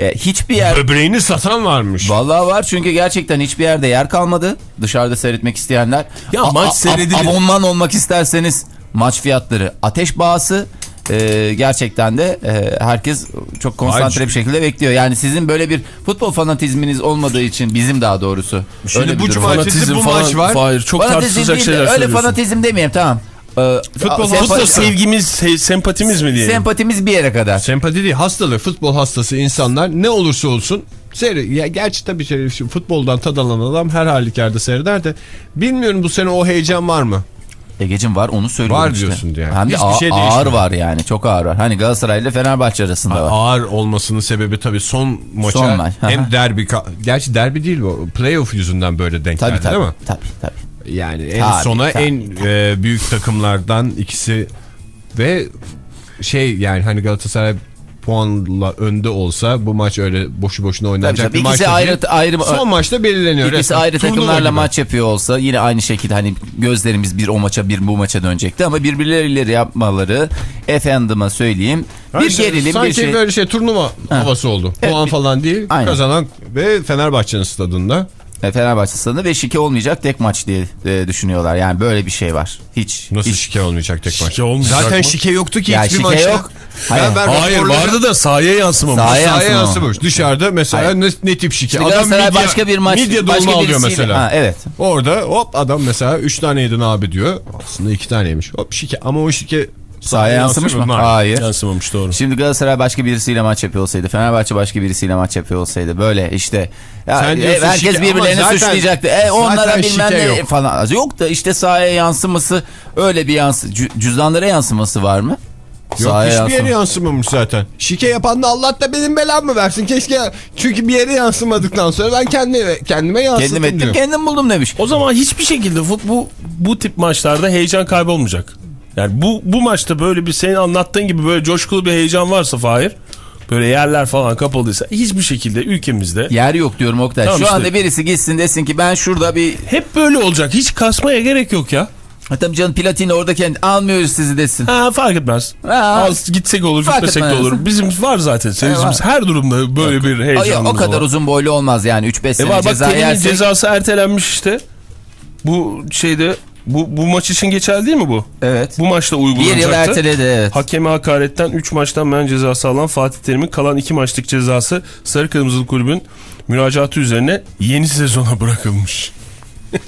E, hiçbir yer Böbreğini satan varmış. Vallahi var çünkü gerçekten hiçbir yerde yer kalmadı. Dışarıda seyretmek isteyenler. Ya maç seyredilir. Abonman olmak isterseniz maç fiyatları ateş bağısı. E, gerçekten de e, herkes çok konsantre Hayır. bir şekilde bekliyor. Yani sizin böyle bir futbol fanatizminiz olmadığı için bizim daha doğrusu. Şimdi öyle bu. Cumartesi bu maç var. Hayır, çok Fanatizm tartışılacak değil şeyler Öyle fanatizm demeyeyim tamam. Ee, Futbol Futbol sevgimiz, se- sempatimiz mi diyelim? Sempatimiz bir yere kadar. Sempati değil hastalığı futbol hastası insanlar ne olursa olsun seyre ya gerçi tabii şey, futboldan tad alan adam her halükarda seyreder de bilmiyorum bu sene o heyecan var mı? Egecim var onu söylüyorum Var işte. diyorsun yani. Hem de Hiçbir şey ağır değişmiyor. var yani çok ağır var. Hani Galatasaray ile Fenerbahçe arasında var. Ağır olmasının sebebi tabii son maça Son maç, hem derbi gerçi derbi değil bu playoff yüzünden böyle denk Tabii geldi tabii. değil mi? Tabii tabii. Yani en Tabii, sona tabii. en e, büyük takımlardan ikisi ve şey yani hani Galatasaray puanla önde olsa bu maç öyle boşu boşuna Tabii oynanacak tabii. bir maç ayrı, ayrı, Son maçta belirleniyor. ikisi resmen. ayrı takımlarla maç yapıyor olsa yine aynı şekilde hani gözlerimiz bir o maça bir bu maça dönecekti ama birbirleriyle yapmaları efendime söyleyeyim bir Sanki- gerilim sanki bir şey. böyle şey turnuva havası oldu. Puan falan değil. Aynen. Kazanan ve Fenerbahçe'nin stadında. Fenerbahçe stadında ve şike olmayacak tek maç diye e, düşünüyorlar. Yani böyle bir şey var. Hiç. Nasıl hiç. şike olmayacak tek maç? Şike olmayacak Zaten mı? şike yoktu ki Ya hiçbir şike maçta. yok. Hayır. ben Hayır vardı da sahaya yansımamış. Sahaya Sahaya yansımamış. yansımış. Dışarıda mesela Hayır. ne, ne tip şike? Şimdi Galatasaray başka bir maç midye başka dolma alıyor birisiyle- mesela. Ha, evet. Orada hop adam mesela 3 tane yedin abi diyor. Aslında 2 taneymiş. Hop şike ama o şike Sahaya yansımış mı? Hayır. Yansımamış doğru. Şimdi Galatasaray başka birisiyle maç yapıyor olsaydı, Fenerbahçe başka birisiyle maç yapıyor olsaydı böyle işte ya, Sen e, herkes birbirlerini zaten- suçlayacaktı. E, onlara bilmem ne yok. falan. Yok da işte sahaya yansıması öyle bir yansı cü- cüzdanlara yansıması var mı? Yok Sahaya hiçbir yansıma- yere yansımamış zaten. Şike yapan da Allah da benim belamı versin keşke. Çünkü bir yere yansımadıktan sonra ben kendime, kendime yansıttım Kendim ettim diyor. kendim buldum demiş. O zaman hiçbir şekilde bu, bu, bu tip maçlarda heyecan kaybolmayacak. Yani bu, bu maçta böyle bir senin anlattığın gibi böyle coşkulu bir heyecan varsa Fahir. Böyle yerler falan kapalıysa hiçbir şekilde ülkemizde Yer yok diyorum Oktay. Tamam Şu işte. anda birisi gitsin desin ki ben şurada bir hep böyle olacak. Hiç kasmaya gerek yok ya. Ha, tabii canım platini orada kendi almıyoruz sizi desin. Ha fark etmez. Ha. Az gitsek olur, Fark gitmesek de etmez. olur. Bizim var zaten seyircimiz. Her durumda böyle bir Ay, heyecanımız o kadar var. uzun boylu olmaz yani 3-5 E sene var bak ceza yersek. cezası ertelenmiş işte. Bu şeyde bu, bu maç için geçerli değil mi bu? Evet. Bu maçta Bir uygulanacaktı. yıl erteledi evet. Hakeme hakaretten 3 maçtan men cezası alan Fatih Terim'in kalan 2 maçlık cezası Sarı Kırmızılı Kulübün müracaatı üzerine yeni sezona bırakılmış. (laughs)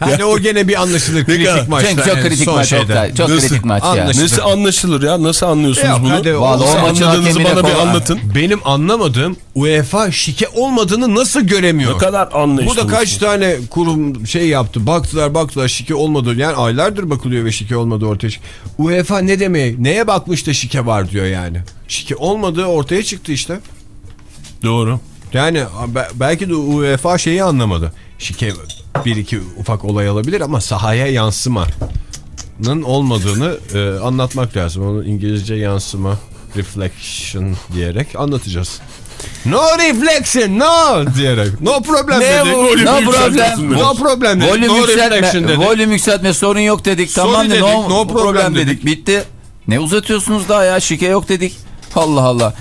Hani o gene bir anlaşılır kritik. Çünkü çok en kritik maç. Oktay. Çok Nasıl? kritik maç ya. Nasıl anlaşılır ya? Nasıl anlıyorsunuz Yok, bunu? hadi Vallahi o maçın anladığınızı bana bir anlatın. Benim anlamadığım UEFA şike olmadığını nasıl göremiyor? Ne kadar anlayışlı. Burada kaç tane kurum şey yaptı. Baktılar baktılar şike olmadı. Yani aylardır bakılıyor ve şike olmadı ortaya çıktı. UEFA ne demek? Neye bakmış da şike var diyor yani. Şike olmadığı ortaya çıktı işte. Doğru. Yani be- belki de UEFA şeyi anlamadı. Şike bir iki ufak olay alabilir ama sahaya yansımanın olmadığını e, anlatmak lazım. Onu İngilizce yansıma reflection diyerek anlatacağız. No reflection no diyerek. No problem Ne dedik. volüm No problem. No problem dedik. Volüm no yükseltme, dedik. volüm yükseltme sorun yok dedik. Sorry tamam dedik, no, no problem problem dedik. dedik. Bitti. Ne uzatıyorsunuz daha ya şike yok dedik. Allah Allah.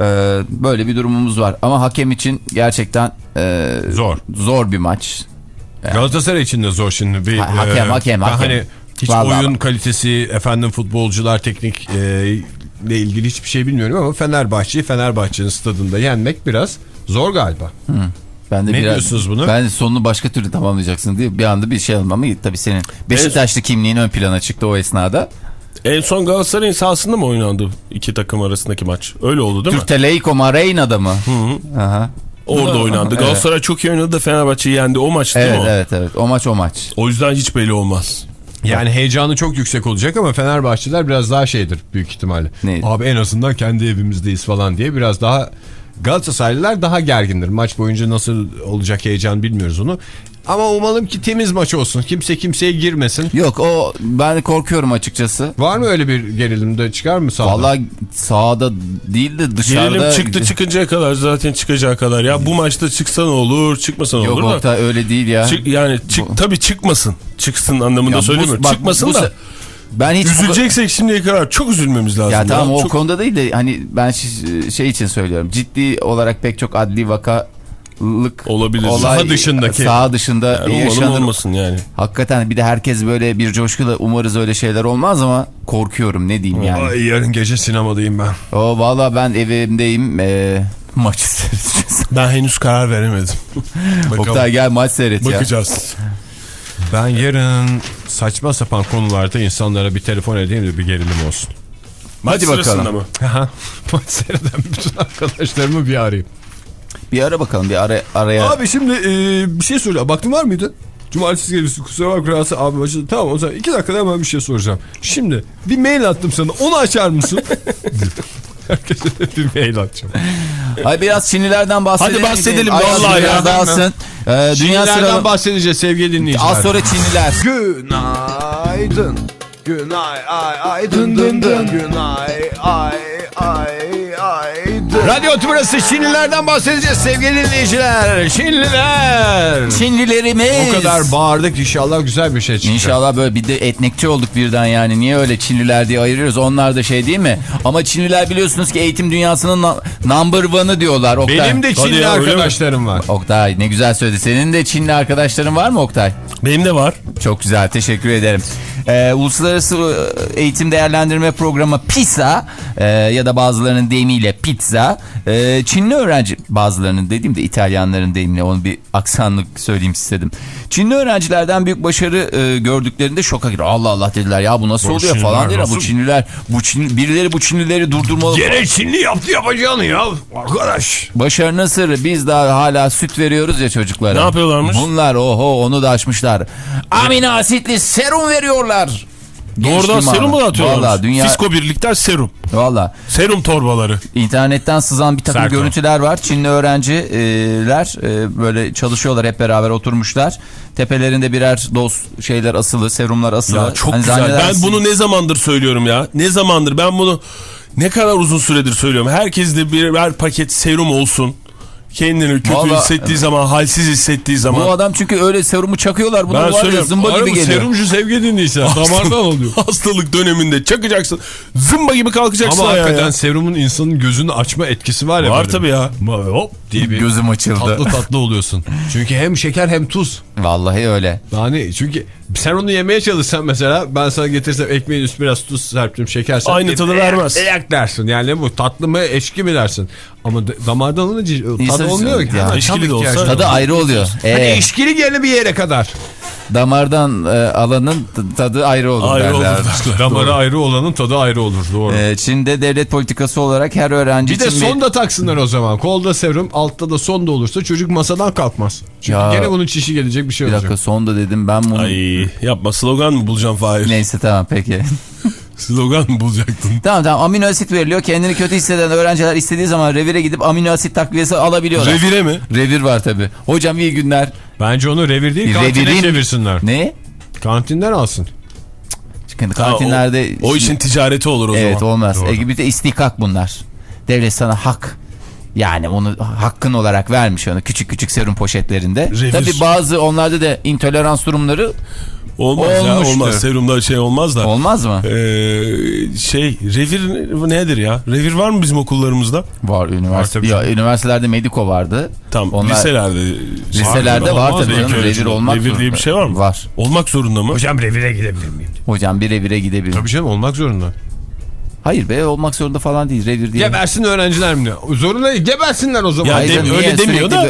Ee, böyle bir durumumuz var. Ama hakem için gerçekten e, Zor. zor bir maç. Galatasaray için de zor şimdi. Bir, Ha, hakem, hakem, ben hakem. Hani hiç Vallahi oyun bak. kalitesi, efendim futbolcular, teknik e, ile ilgili hiçbir şey bilmiyorum ama Fenerbahçe'yi Fenerbahçe'nin stadında yenmek biraz zor galiba. Ben de Ne biraz, diyorsunuz bunu? Ben sonunu başka türlü tamamlayacaksın diye bir anda bir şey almam ama tabii senin Beşiktaşlı kimliğin ön plana çıktı o esnada. En son Galatasaray'ın sahasında mı oynandı iki takım arasındaki maç? Öyle oldu değil mi? Türk Telekom Arena'da mı? Aha. Orada oynandı. Evet. Galatasaray çok iyi oynadı da Fenerbahçe'yi yendi. O maç değil Evet mi o? evet evet o maç o maç. O yüzden hiç belli olmaz. Yani heyecanı çok yüksek olacak ama Fenerbahçeler biraz daha şeydir büyük ihtimalle. Ne? Abi en azından kendi evimizdeyiz falan diye biraz daha Galatasaraylılar daha gergindir. Maç boyunca nasıl olacak heyecan bilmiyoruz onu. Ama umalım ki temiz maç olsun. Kimse kimseye girmesin. Yok o ben korkuyorum açıkçası. Var mı öyle bir gerilimde çıkar mı sahada? Vallahi sahada değil de dışarıda. Gerilim çıktı çıkıncaya kadar zaten çıkacağı kadar. Ya bu maçta çıksa ne olur çıkmasa ne Yok olur da. Oktay öyle değil ya. Çık, yani çık, tabii çıkmasın. Çıksın anlamında Ya bu- söylemiyorum. bak, Çıkmasın bu da. Ben hiç Üzüleceksek şimdiye kadar çok üzülmemiz lazım. Ya tamam o Çok- konuda değil de hani ben şey için söylüyorum. Ciddi olarak pek çok adli vakalık Olabilir. olay Saha dışındaki. saha dışında Yani yaşanır. olmasın yani. Hakikaten bir de herkes böyle bir coşkuyla umarız öyle şeyler olmaz ama korkuyorum ne diyeyim yani. Ay, yarın gece sinemadayım ben. O valla ben evimdeyim. Ee, maçı (laughs) seyredeceğiz. Ben henüz karar veremedim. (laughs) Oktay gel maç seyret ya. Bakacağız. Ben yarın saçma sapan konularda insanlara bir telefon edeyim de bir gerilim olsun. Maç Hadi bakalım. mı? Aha, (laughs) Maç seyreden bütün arkadaşlarımı bir arayayım. Bir ara bakalım bir ara, araya. Abi şimdi e, bir şey soracağım. Baktın var mıydı? Cumartesi gecesi kusura bakma rahatsız abi başladı. Tamam o zaman iki dakikada hemen bir şey soracağım. Şimdi bir mail attım sana onu açar mısın? (laughs) Herkese de bir mail atacağım. Ay biraz Çinlilerden bahsedelim. Hadi bahsedelim, vallahi ya. dağılsın. Ee, dünya sıralama... bahsedeceğiz sevgili dinleyiciler. Az sonra Çinliler. Günaydın. Günay ay ay dın dın dın. Günay ay ay ay. Radyo Tümrüt'ü Çinlilerden bahsedeceğiz sevgili dinleyiciler. Çinliler. Çinlilerimiz. O kadar bağırdık inşallah güzel bir şey çıkacak. İnşallah böyle bir de etnikçi olduk birden yani. Niye öyle Çinliler diye ayırıyoruz? Onlar da şey değil mi? Ama Çinliler biliyorsunuz ki eğitim dünyasının number one'ı diyorlar. Oktay. Benim de Çinli ya, arkadaşlarım var. Oktay ne güzel söyledi. Senin de Çinli arkadaşların var mı Oktay? Benim de var. Çok güzel teşekkür ederim. Ee, Uluslararası e, Eğitim Değerlendirme Programı PISA e, ya da bazılarının deyimiyle pizza e, Çinli öğrenci bazılarının dediğimde İtalyanların deyimle onu bir aksanlık söyleyeyim istedim. Çinli öğrencilerden büyük başarı e, gördüklerinde şoka giriyor. Allah Allah dediler ya bu nasıl oluyor Çinliler falan dediler. Bu? Çinliler bu Çin, birileri bu Çinlileri durdurmalı. Gene Çinli yaptı yapacağını ya arkadaş. Başarının sırrı biz daha hala süt veriyoruz ya çocuklara. Ne yapıyorlarmış? Bunlar oho onu da açmışlar. Amino asitli serum veriyorlar. Doğrudan serum mu abi. atıyorlar? Valla dünya Fisko birlikten serum. valla Serum torbaları. internetten sızan bir takım Serkan. görüntüler var. Çinli öğrenciler e, böyle çalışıyorlar hep beraber oturmuşlar. Tepelerinde birer doz şeyler asılı, serumlar asılı. Ya çok Hani güzel. Ben bunu ne zamandır söylüyorum ya? Ne zamandır? Ben bunu ne kadar uzun süredir söylüyorum. Herkes de birer paket serum olsun. Kendini kötü Vallahi- hissettiği zaman, halsiz hissettiği zaman. bu adam çünkü öyle serumu çakıyorlar. Buna Ben söylüyorum. zımba gibi geliyor. serumcu sevgili dinleyiciler. Damardan oluyor. Hastalık döneminde çakacaksın. Zımba gibi kalkacaksın Ama hakikaten ya. serumun insanın gözünü açma etkisi var ya. Var tabii ya. Hop diye bir Gözüm açıldı. tatlı tatlı oluyorsun. Çünkü hem şeker hem tuz. Vallahi öyle. Yani çünkü sen onu yemeye çalışsan mesela ben sana getirsem ekmeğin üstüne biraz tuz serptim şeker serptim. Aynı tadı vermez. Eyak dersin yani bu tatlı mı eşki mi dersin. Ama damardan alınca tadı olmuyor ki. Ya, Hemen eşkili tam de olsa- ihtiyacın Tadı ayrı oluyor. Hani Ee, eşkili gelene bir yere kadar. Damardan e, alanın tadı ayrı olur Ayrı derler. olur. Damarı ayrı olanın tadı ayrı olur doğru. Ee, Çin'de devlet politikası olarak her öğrenci bir de için son da taksınlar o zaman. Kolda serum, altta da son da olursa çocuk masadan kalkmaz. Çünkü Ya. gene bunun çişi gelecek bir şey Bir olacak. dakika son da dedim ben bunu... Ay yapma slogan mı bulacağım Fahir? Neyse tamam peki. (laughs) Slogan mı bulacaktın? tamam tamam amino asit veriliyor. Kendini kötü hisseden öğrenciler istediği zaman revire gidip amino asit takviyesi alabiliyorlar. Revire mi? Revir var tabi. Hocam iyi günler. Bence onu revir değil kantine Revirin- çevirsinler. Ne? Kantinden alsın. Çünkü kantinlerde... O, o işin ticareti olur o Evet zaman. olmaz. Doğru. E, bir de istikak bunlar. Devlet sana hak yani onu hakkın olarak vermiş onu küçük küçük serum poşetlerinde. Revir. Tabi bazı onlarda da intolerans durumları Olmaz ya Olmuştur. olmaz. Serumda şey olmaz da. olmaz mı? Ee, şey revir nedir ya? Revir var mı bizim okullarımızda? Var üniversite. ya, üniversitelerde mediko vardı. Tam Onlar- liselerde. Liselerde var tabii canım. Revir olmak Revir diye zorunda. bir şey var mı? Var. Olmak zorunda mı? Hocam revire gidebilir miyim? Hocam bir revire gidebilir. Tabii canım olmak zorunda. Hayır be olmak zorunda falan değil. Revir diye. Gebersin öğrenciler mi? diyor? Zorunda değil, gebersinler o zaman. Ya Hayır de- canım, niye öyle demiyor da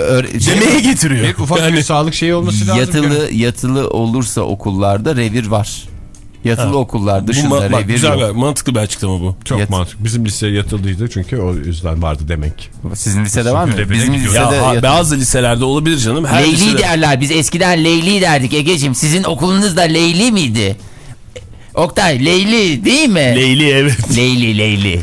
demeye getiriyor. Bir ufak Yani- bir sağlık şeyi olması lazım. yatılı yatılı olursa okullarda revir var. Yatılı Ha. okullar Bu dışında bak, revir güzel yok. mantıklı bir açıklama bu. Çok Yat- mantıklı. Bizim lise yatılıydı çünkü o yüzden vardı demek. Sizin lisede var mı? Bizim lisede Ya bazı liselerde olabilir canım. Her Leyli lisede- derler. Biz eskiden Leyli derdik Egeciğim. Sizin okulunuz da Leyli miydi? Oktay Leyli değil mi? Leyli evet. Leyli Leyli.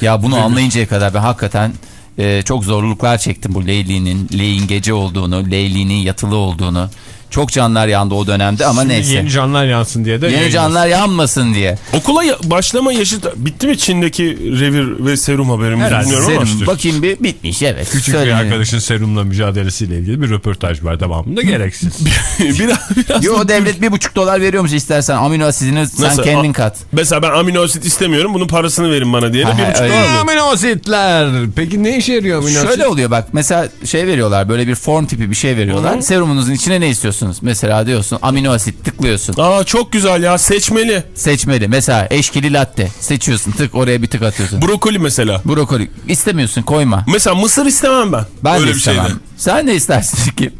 Ya bunu anlayıncaya kadar ben hakikaten e, çok zorluklar çektim bu Leyli'nin Ley'in gece olduğunu, Leyli'nin yatılı olduğunu. Çok canlar yandı o dönemde ama neyse. Yeni Yeni, canlar yansın diye de yayınlasın. canlar yanmasın diye. Okula ya- başlama yaşı bitti mi Çin'deki revir ve serum haberimizi Herhalde. bilmiyorum ama. Serum, bakayım bir bitmiş evet. Küçük bir Söyle. arkadaşın serumla mücadelesiyle ilgili bir röportaj var devamında gereksiz. (laughs) biraz, biraz Yo devlet bir buçuk dolar veriyormuş istersen amino asidini sen Nasıl? kendin kat. Mesela ben amino asit istemiyorum bunun parasını verin bana diye. Bir buçuk dolar amino asitler. Peki ne işe yarıyor amino asit? Şöyle oluyor bak mesela şey veriyorlar böyle bir form tipi bir şey veriyorlar. Serumunuzun içine ne istiyorsunuz? Mesela diyorsun amino asit tıklıyorsun. Aa çok güzel ya seçmeli. Seçmeli. Mesela eşkili latte seçiyorsun tık oraya bir tık atıyorsun. Brokoli mesela. Brokoli istemiyorsun koyma. Mesela mısır istemem ben. Ben Öyle de istemem. Sen ne istersin ki?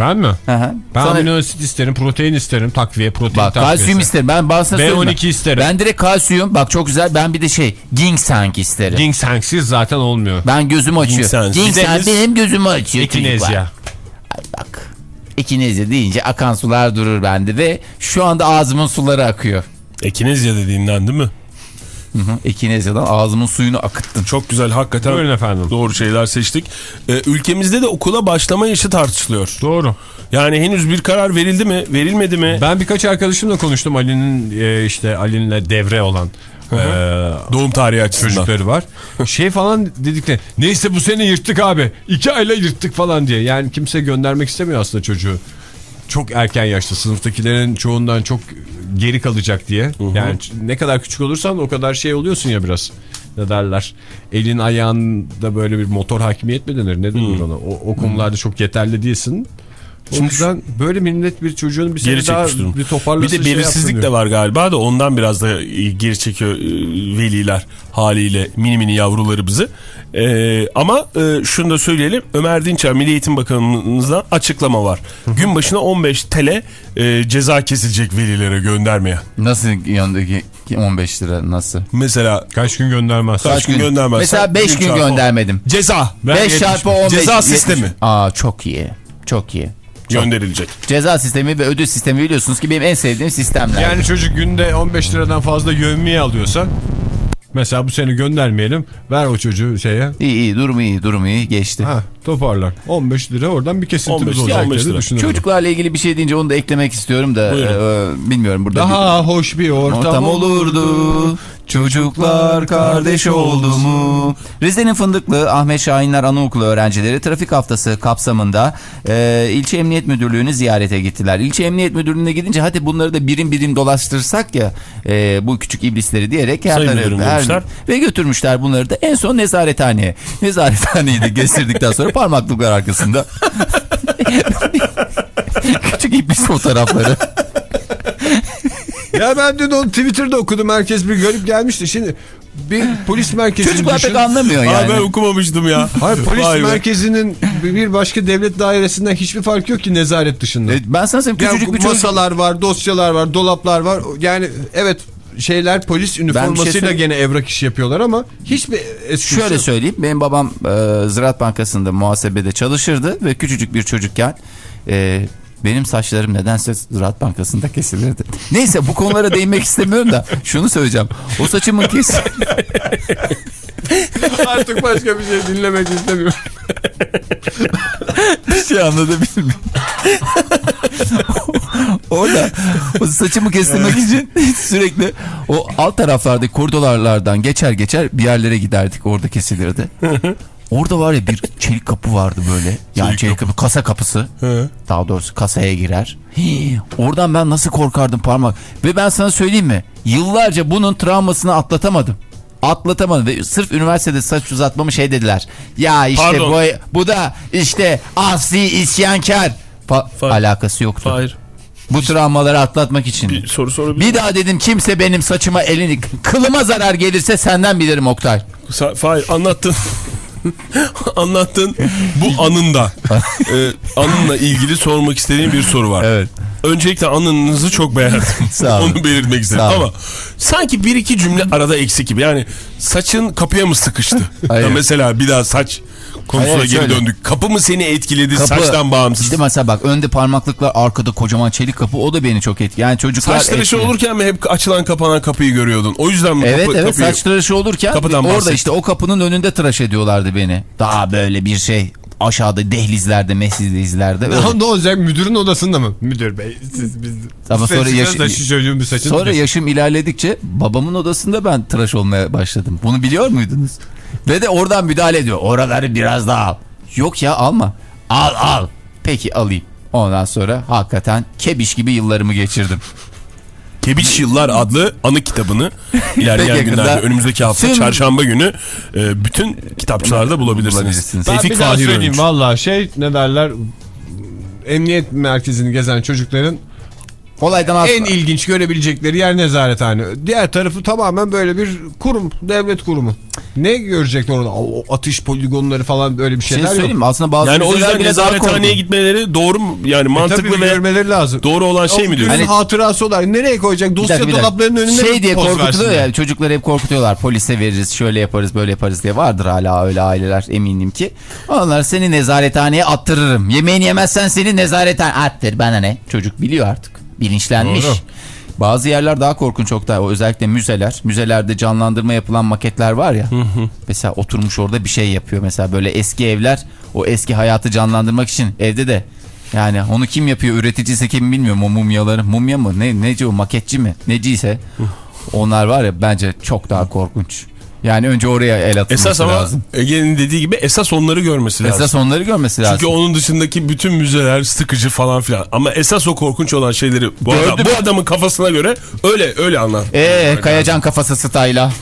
Ben mi? Hı hı. Ben Sana- amino asit isterim, protein isterim, takviye, protein Bak takviyesi. kalsiyum isterim. Ben mi? B12 isterim. Ben direkt kalsiyum. Bak çok güzel. Ben bir de şey ginseng isterim. Ginsengsiz zaten olmuyor. ben gözümü açıyor. Ginseng. Ginseng benim gözümü açıyor. Ekinezya. Ay bak. Ekinezya deyince akan sular durur bende ve şu anda ağzımın suları akıyor. Ekinezya dediğinden değil mi? Hı hı. Ekinezyadan ağzımın suyunu akıttın. Çok güzel hakikaten. Buyurun efendim. Doğru şeyler seçtik. Ee, ülkemizde de okula başlama yaşı tartışılıyor. Doğru. Yani henüz bir karar verildi mi, verilmedi mi? Ben birkaç arkadaşımla konuştum. Ali'nin e, işte Ali'ninle devre olan e, Doğum tarihi açısından. çocukları var. (laughs) Şey falan dedikleri. Neyse bu sene yırttık abi. İki ayla yırttık falan diye. Yani kimse göndermek istemiyor aslında çocuğu. Çok erken yaşta sınıftakilerin çoğundan çok geri kalacak diye. Yani ne kadar küçük olursan o kadar şey oluyorsun ya biraz. Ne derler? Elin ayağında böyle bir motor hakimiyet mi denir? Ne denir ona? O, o konularda çok yeterli değilsin. O Şimdi yüzden böyle millet bir çocuğun bir Geri daha durum. bir toparlasın. Bir de şey belirsizlik yapsın de var galiba da ondan biraz da geri çekiyor e, veliler haliyle mini mini yavrularımızı. E, ama e, şunu da söyleyelim Ömer Dinçer Milli Eğitim Bakanımızdan açıklama var. Gün başına 15 TL e, ceza kesilecek velilere göndermeye. Nasıl yanındaki 15 lira nasıl? Mesela Kaç gün göndermez. Kaç gün göndermezsen Mesela 5 gün göndermedim. Ceza. 5 çarpı 15. Ceza 70. sistemi Aa çok iyi. Çok iyi. Gönderilecek. Ceza sistemi ve ödül sistemi biliyorsunuz ki benim en sevdiğim sistemler. Yani çocuk günde 15 liradan fazla yövmiye alıyorsa mesela bu sene göndermeyelim. Ver o çocuğu şeye. İyi iyi durum iyi durum iyi geçti. Ha, toparlar. 15 lira oradan bir kesintimiz 15 olacak 15 diye lira. düşünüyorum. Çocuklarla ilgili bir şey deyince onu da eklemek istiyorum da e, bilmiyorum burada. Daha hoş bir bir ortam, ortam olurdu. Çocuklar kardeş oldu mu? Rize'nin Fındıklı Ahmet Şahinler Anaokulu öğrencileri trafik haftası kapsamında e, ilçe emniyet müdürlüğünü ziyarete gittiler. İlçe emniyet müdürlüğüne gidince hadi bunları da birim birim dolaştırsak ya e, bu küçük iblisleri diyerek her tarafı- her- ve götürmüşler bunları da en son nezarethaneye. (laughs) Nezarethaneyi de gezdirdikten sonra parmaklıklar arkasında (laughs) küçük iblis fotoğrafları. Ya ben dün onu Twitter'da okudum. Herkes bir garip gelmişti. Şimdi bir polis merkezini Çocuklar düşün. pek anlamıyor Aa, yani. ben okumamıştım ya. Hayır (laughs) polis Vay be. merkezinin bir başka devlet dairesinden hiçbir fark yok ki nezaret dışında. E, Ben sana söyleyeyim Yani küçücük bir çocuk. masalar var, dosyalar var, dolaplar var. Yani evet şeyler polis üniformasıyla söyleyeyim. gene evrak işi yapıyorlar ama hiçbir esprisi Şöyle söyleyeyim. Benim babam e, Ziraat Bankası'nda muhasebede çalışırdı ve küçücük bir çocukken e, benim saçlarım nedense Ziraat Bankası'nda kesilirdi. (laughs) Neyse bu konulara değinmek istemiyorum da şunu söyleyeceğim. O saçımın kes (laughs) Artık başka bir şey dinlemek istemiyorum. bir şey anlatabilir miyim? (laughs) Orada o saçımı kestirmek için (laughs) sürekli o alt taraflardaki koridorlardan geçer geçer bir yerlere giderdik. Orada kesilirdi. Orada var ya bir çelik kapı vardı böyle. Yani çelik, kapı. kasa kapısı. Daha doğrusu kasaya girer. Hii, (gasps) oradan ben nasıl korkardım parmak. Ve ben sana söyleyeyim mi? Yıllarca bunun travmasını atlatamadım. Atlatamadım ve sırf üniversitede saç uzatmamı şey dediler. Ya işte Pardon. bu, bu da işte asi isyankar. Fa- Fa- alakası yoktu. Hayır. Bu travmaları atlatmak için. Bir soru sorabilir Bir daha dedim kimse benim saçıma elini kılıma zarar gelirse senden bilirim Oktay. Fahir anlattın. (laughs) anlattın bu anında. (laughs) Ee, anınla ilgili sormak istediğim bir soru var. Evet. Öncelikle anınızı çok beğendim. (laughs) Sağ olun. Onu belirtmek istedim Sağ olun. ama sanki bir iki cümle arada eksik gibi. Yani saçın kapıya mı sıkıştı? Hayır. Ya mesela bir daha saç konusuna Hayır, geri şöyle. döndük. Kapı mı seni etkiledi Kapı- saçtan bağımsız? İşte mesela bak önde parmaklıklar arkada kocaman çelik kapı o da beni çok etkiledi. Yani çocuklar Saç tıraşı etkiledi. olurken mi hep açılan kapanan kapıyı görüyordun? O yüzden mi Evet kapı, evet kapıyı... saç tıraşı olurken Kapıdan orada işte o kapının önünde tıraş ediyorlardı beni. Daha böyle bir şey aşağıda dehlizlerde, meslizlerde öyle. ne olacak müdürün odasında mı? Müdür bey siz biz... Ama sonra da şu çocuğun bir saçını Sonra yaşım ilerledikçe babamın odasında ben tıraş olmaya başladım. Bunu biliyor muydunuz? Ve de oradan müdahale ediyor. Oraları biraz daha al. Yok ya alma. Al al. Peki alayım. Ondan sonra hakikaten kebiş gibi yıllarımı geçirdim. Kebiş Yıllar adlı anı kitabını ilerleyen günlerde önümüzdeki hafta tüm- çarşamba günü e, bütün kitapçılarda bulabilirsiniz. Bulabilirsiniz. Ben Tevfik bir daha söyleyeyim valla şey ne derler emniyet merkezini gezen çocukların Olaydan asla. en ilginç görebilecekleri yer nezarethane. Diğer tarafı tamamen böyle bir kurum, devlet kurumu. Ne görecekler orada? O atış poligonları falan böyle bir şey şeyler söyleyeyim yok. mi? Aslında bazı Yani o yüzden nezarethaneye gitmeleri doğru mu? Yani E mantıklı tabii bir ve görmeleri lazım. doğru olan şey mi O diyorsun? günün Hani- hatırası olarak nereye koyacak? Bir Dosya dakika, bir dakika. dolaplarının önünde Şey mi diye korkutuluyor ya çocukları hep korkutuyorlar polise veririz şöyle yaparız böyle yaparız diye vardır hala öyle aileler eminim ki. Onlar seni nezarethaneye attırırım yemeğini yemezsen seni nezarethane attır bana ne çocuk biliyor artık bilinçlenmiş. Doğru. Bazı yerler daha korkunç Oktay. O özellikle müzeler. Müzelerde canlandırma yapılan maketler var ya. mesela oturmuş orada bir şey yapıyor. Mesela böyle eski evler o eski hayatı canlandırmak için evde de yani onu kim yapıyor? Üreticisi kim bilmiyorum o mumyaları. Mumya mı? Ne neci o? Maketçi mi? Neciyse. Onlar var ya bence çok daha korkunç. Yani önce oraya el atılması Esas ama lazım. Ege'nin dediği gibi esas onları görmesi lazım. Esas onları görmesi lazım. Çünkü onun dışındaki bütün müzeler sıkıcı falan filan. Ama esas o korkunç olan şeyleri bu, adam, bu adamın kafasına göre öyle öyle anlat. Eee Kayacan kafası style'a.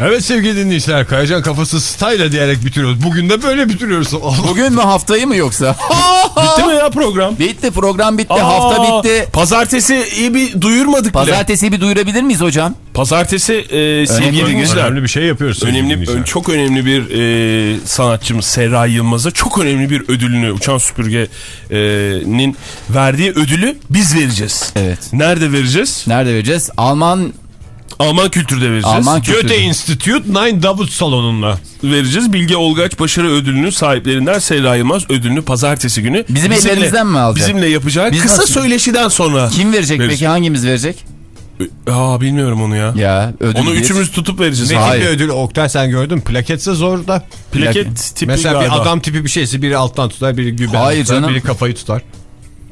Evet sevgili dinleyiciler Kayacan kafası style diyerek bitiriyoruz. Bugün de böyle bitiriyoruz. (laughs) Bugün mü haftayı mı yoksa? (laughs) Bitti mi ya program? bitti program bitti Aa, hafta bitti. Pazartesi iyi bir duyurmadık bile. Pazartesi bir duyurabilir miyiz hocam? Pazartesi e, sevgili dinleyiciler. Önemli bir şey yapıyoruz. Önemli, dinleyiciler. çok önemli bir e, sanatçımız Serra Yılmaz'a çok önemli bir ödülünü Uçan Süpürge'nin verdiği ödülü biz vereceğiz. Evet. Nerede vereceğiz? Nerede vereceğiz? Alman Alman kültürde vereceğiz. Alman kültürü. Goethe Institute Nine Davut salonunda. vereceğiz. Bilge Olgaç Başarı Ödülü'nün sahiplerinden Serra Yılmaz ödülünü pazartesi günü. Bizim bizimle- ellerimizden mi alacak? Bizimle yapacağı Biz kısa nasıl- söyleşiden sonra. kim verecek veririz. peki? Hangimiz verecek? Aa bilmiyorum onu ya. Ya ödül Onu bir. üçümüz tutup vereceğiz. Ne Hayır. ödül Oktay sen gördün? Plaketse zor da. Plaket tipi Mesela galiba. bir adam tipi bir şeyse biri alttan tutar, biri güben Hayır tutar, canım. biri kafayı tutar.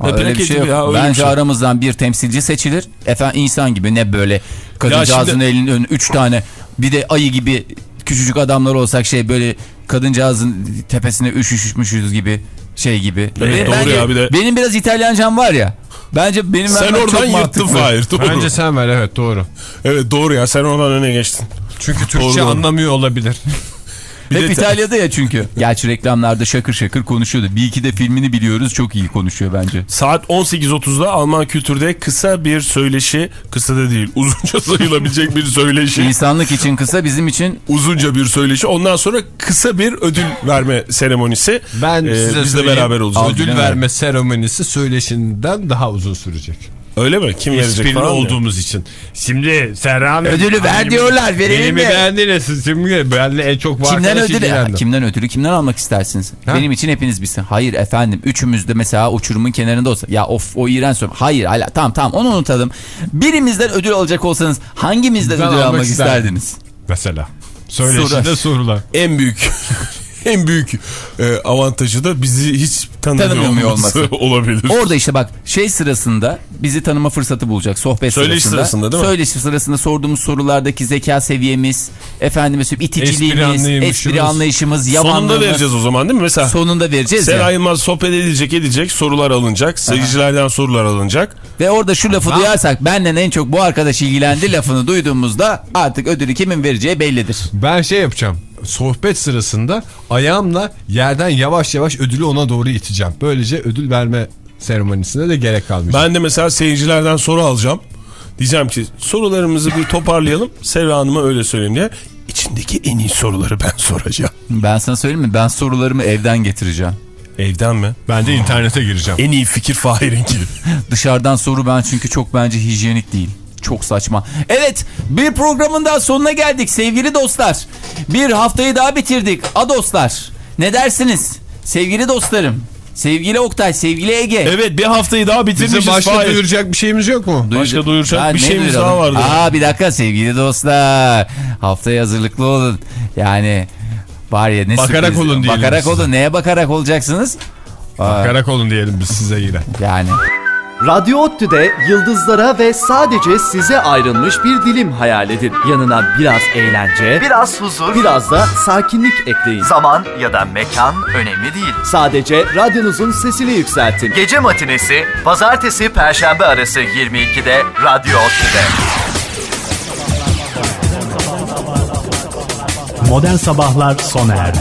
Ne öyle bir şey yok. ya, öyle Bence şey. aramızdan bir temsilci seçilir. Efendim insan gibi ne böyle kadıncağızın şimdi- elinin önü üç tane bir de ayı gibi küçücük adamlar olsak şey böyle kadıncağızın tepesine üşüşmüşüz gibi şey gibi. Evet, doğru bence- ya, bir de- Benim biraz İtalyancam var ya. Bence benim Sen oradan çok yırttın. Fahir. Doğru. Bence sen ver evet doğru. Evet doğru ya sen oradan öne geçtin. Çünkü Doğru, Türkçe doğru. anlamıyor olabilir. (laughs) Bir Hep İtalya'da ya çünkü. Gerçi reklamlarda şakır şakır konuşuyordu. Bir iki de filmini biliyoruz. Çok iyi konuşuyor bence. Saat 18.30'da Alman kültürde kısa bir söyleşi, kısa da değil uzunca sayılabilecek bir söyleşi. İnsanlık için kısa bizim için uzunca bir söyleşi. Ondan sonra kısa bir ödül verme seremonisi. Ben Ee, size biz de beraber olacağız. Ödül verme seremonisi söyleşinden daha uzun sürecek. Öyle mi? Kim verecek Esprili falan olduğumuz için. Şimdi Serra Hanım... Ödülü ver diyorlar, verelim Benim mi? beğendiniz. Şimdi benimle en çok bu kimden ödülü ilgilendi. kimden ödülü kimden almak istersiniz? Ha? Benim için hepiniz bilsin. Hayır efendim üçümüz de mesela uçurumun kenarında olsa ya of o iğrenç soru. Hayır hala tamam tamam onu unutalım. Birimizden ödül alacak olsanız hangimizden Ben ödül almak almak isterdiniz? Mesela. Söyleşide Soru. sorular. En büyük (laughs) (laughs) en büyük e, avantajı da bizi hiç tanımıyor olması, olması. (laughs) olabilir. Orada işte bak şey sırasında bizi tanıma fırsatı bulacak sohbet Söyleşi sırasında. sırasında değil mi? Söyleşi sırasında sorduğumuz sorulardaki zeka seviyemiz, efendime Espri iticiliğimiz, anlayışımız. espri anlayışımız, Sonunda yavanlığımız. vereceğiz o zaman değil mi? Mesela Sonunda vereceğiz Sera ya. Yılmaz sohbet edilecek edecek sorular alınacak. Seyircilerden sorular alınacak. Ve orada şu lafı duyarsak benden en çok bu arkadaş ilgilendi lafını duyduğumuzda artık ödülü kimin vereceği bellidir. Ben şey yapacağım. Sohbet sırasında ayağımla yerden yavaş yavaş ödülü ona doğru iteceğim. Böylece ödül verme seremonisine de gerek kalmayacak. Ben de mesela seyircilerden soru alacağım. Diyeceğim ki sorularımızı bir toparlayalım. (laughs) Serra Hanım'a öyle söyleyeyim diye. İçindeki en iyi soruları ben soracağım. Ben sana söyleyeyim mi? Ben sorularımı evden getireceğim. Evden mi? Ben de internete gireceğim. En iyi fikir Fahir'inki. (laughs) Dışarıdan soru ben çünkü çok bence hijyenik değil. Çok saçma. Evet bir programın daha sonuna geldik sevgili dostlar. Bir haftayı daha bitirdik. A dostlar. Ne dersiniz? Sevgili dostlarım. Sevgili Oktay, sevgili Ege. evet bir haftayı daha bitirmişiz Bize başka Fahir. duyuracak bir şeyimiz yok mu? Başka duyuracak Ha, bir şeyimiz duyuralım? daha vardı. Aa bir dakika sevgili dostlar. Haftaya hazırlıklı olun. Yani Var ya ne Bakarak sürpriz. olun diyelim Bakarak olun. Neye bakarak olacaksınız? Aa, Karakolun diyelim biz size yine. yani. Radyo ODTÜ'de yıldızlara ve sadece size ayrılmış bir dilim hayal edin. Yanına biraz eğlence, Biraz huzur, biraz da sakinlik ekleyin. zaman ya da mekan önemli değil. Sadece radyonuzun sesini yükseltin. Gece matinesi pazartesi perşembe arası 22'de Radyo Otlu'da. Modern Sabahlar sona erdi.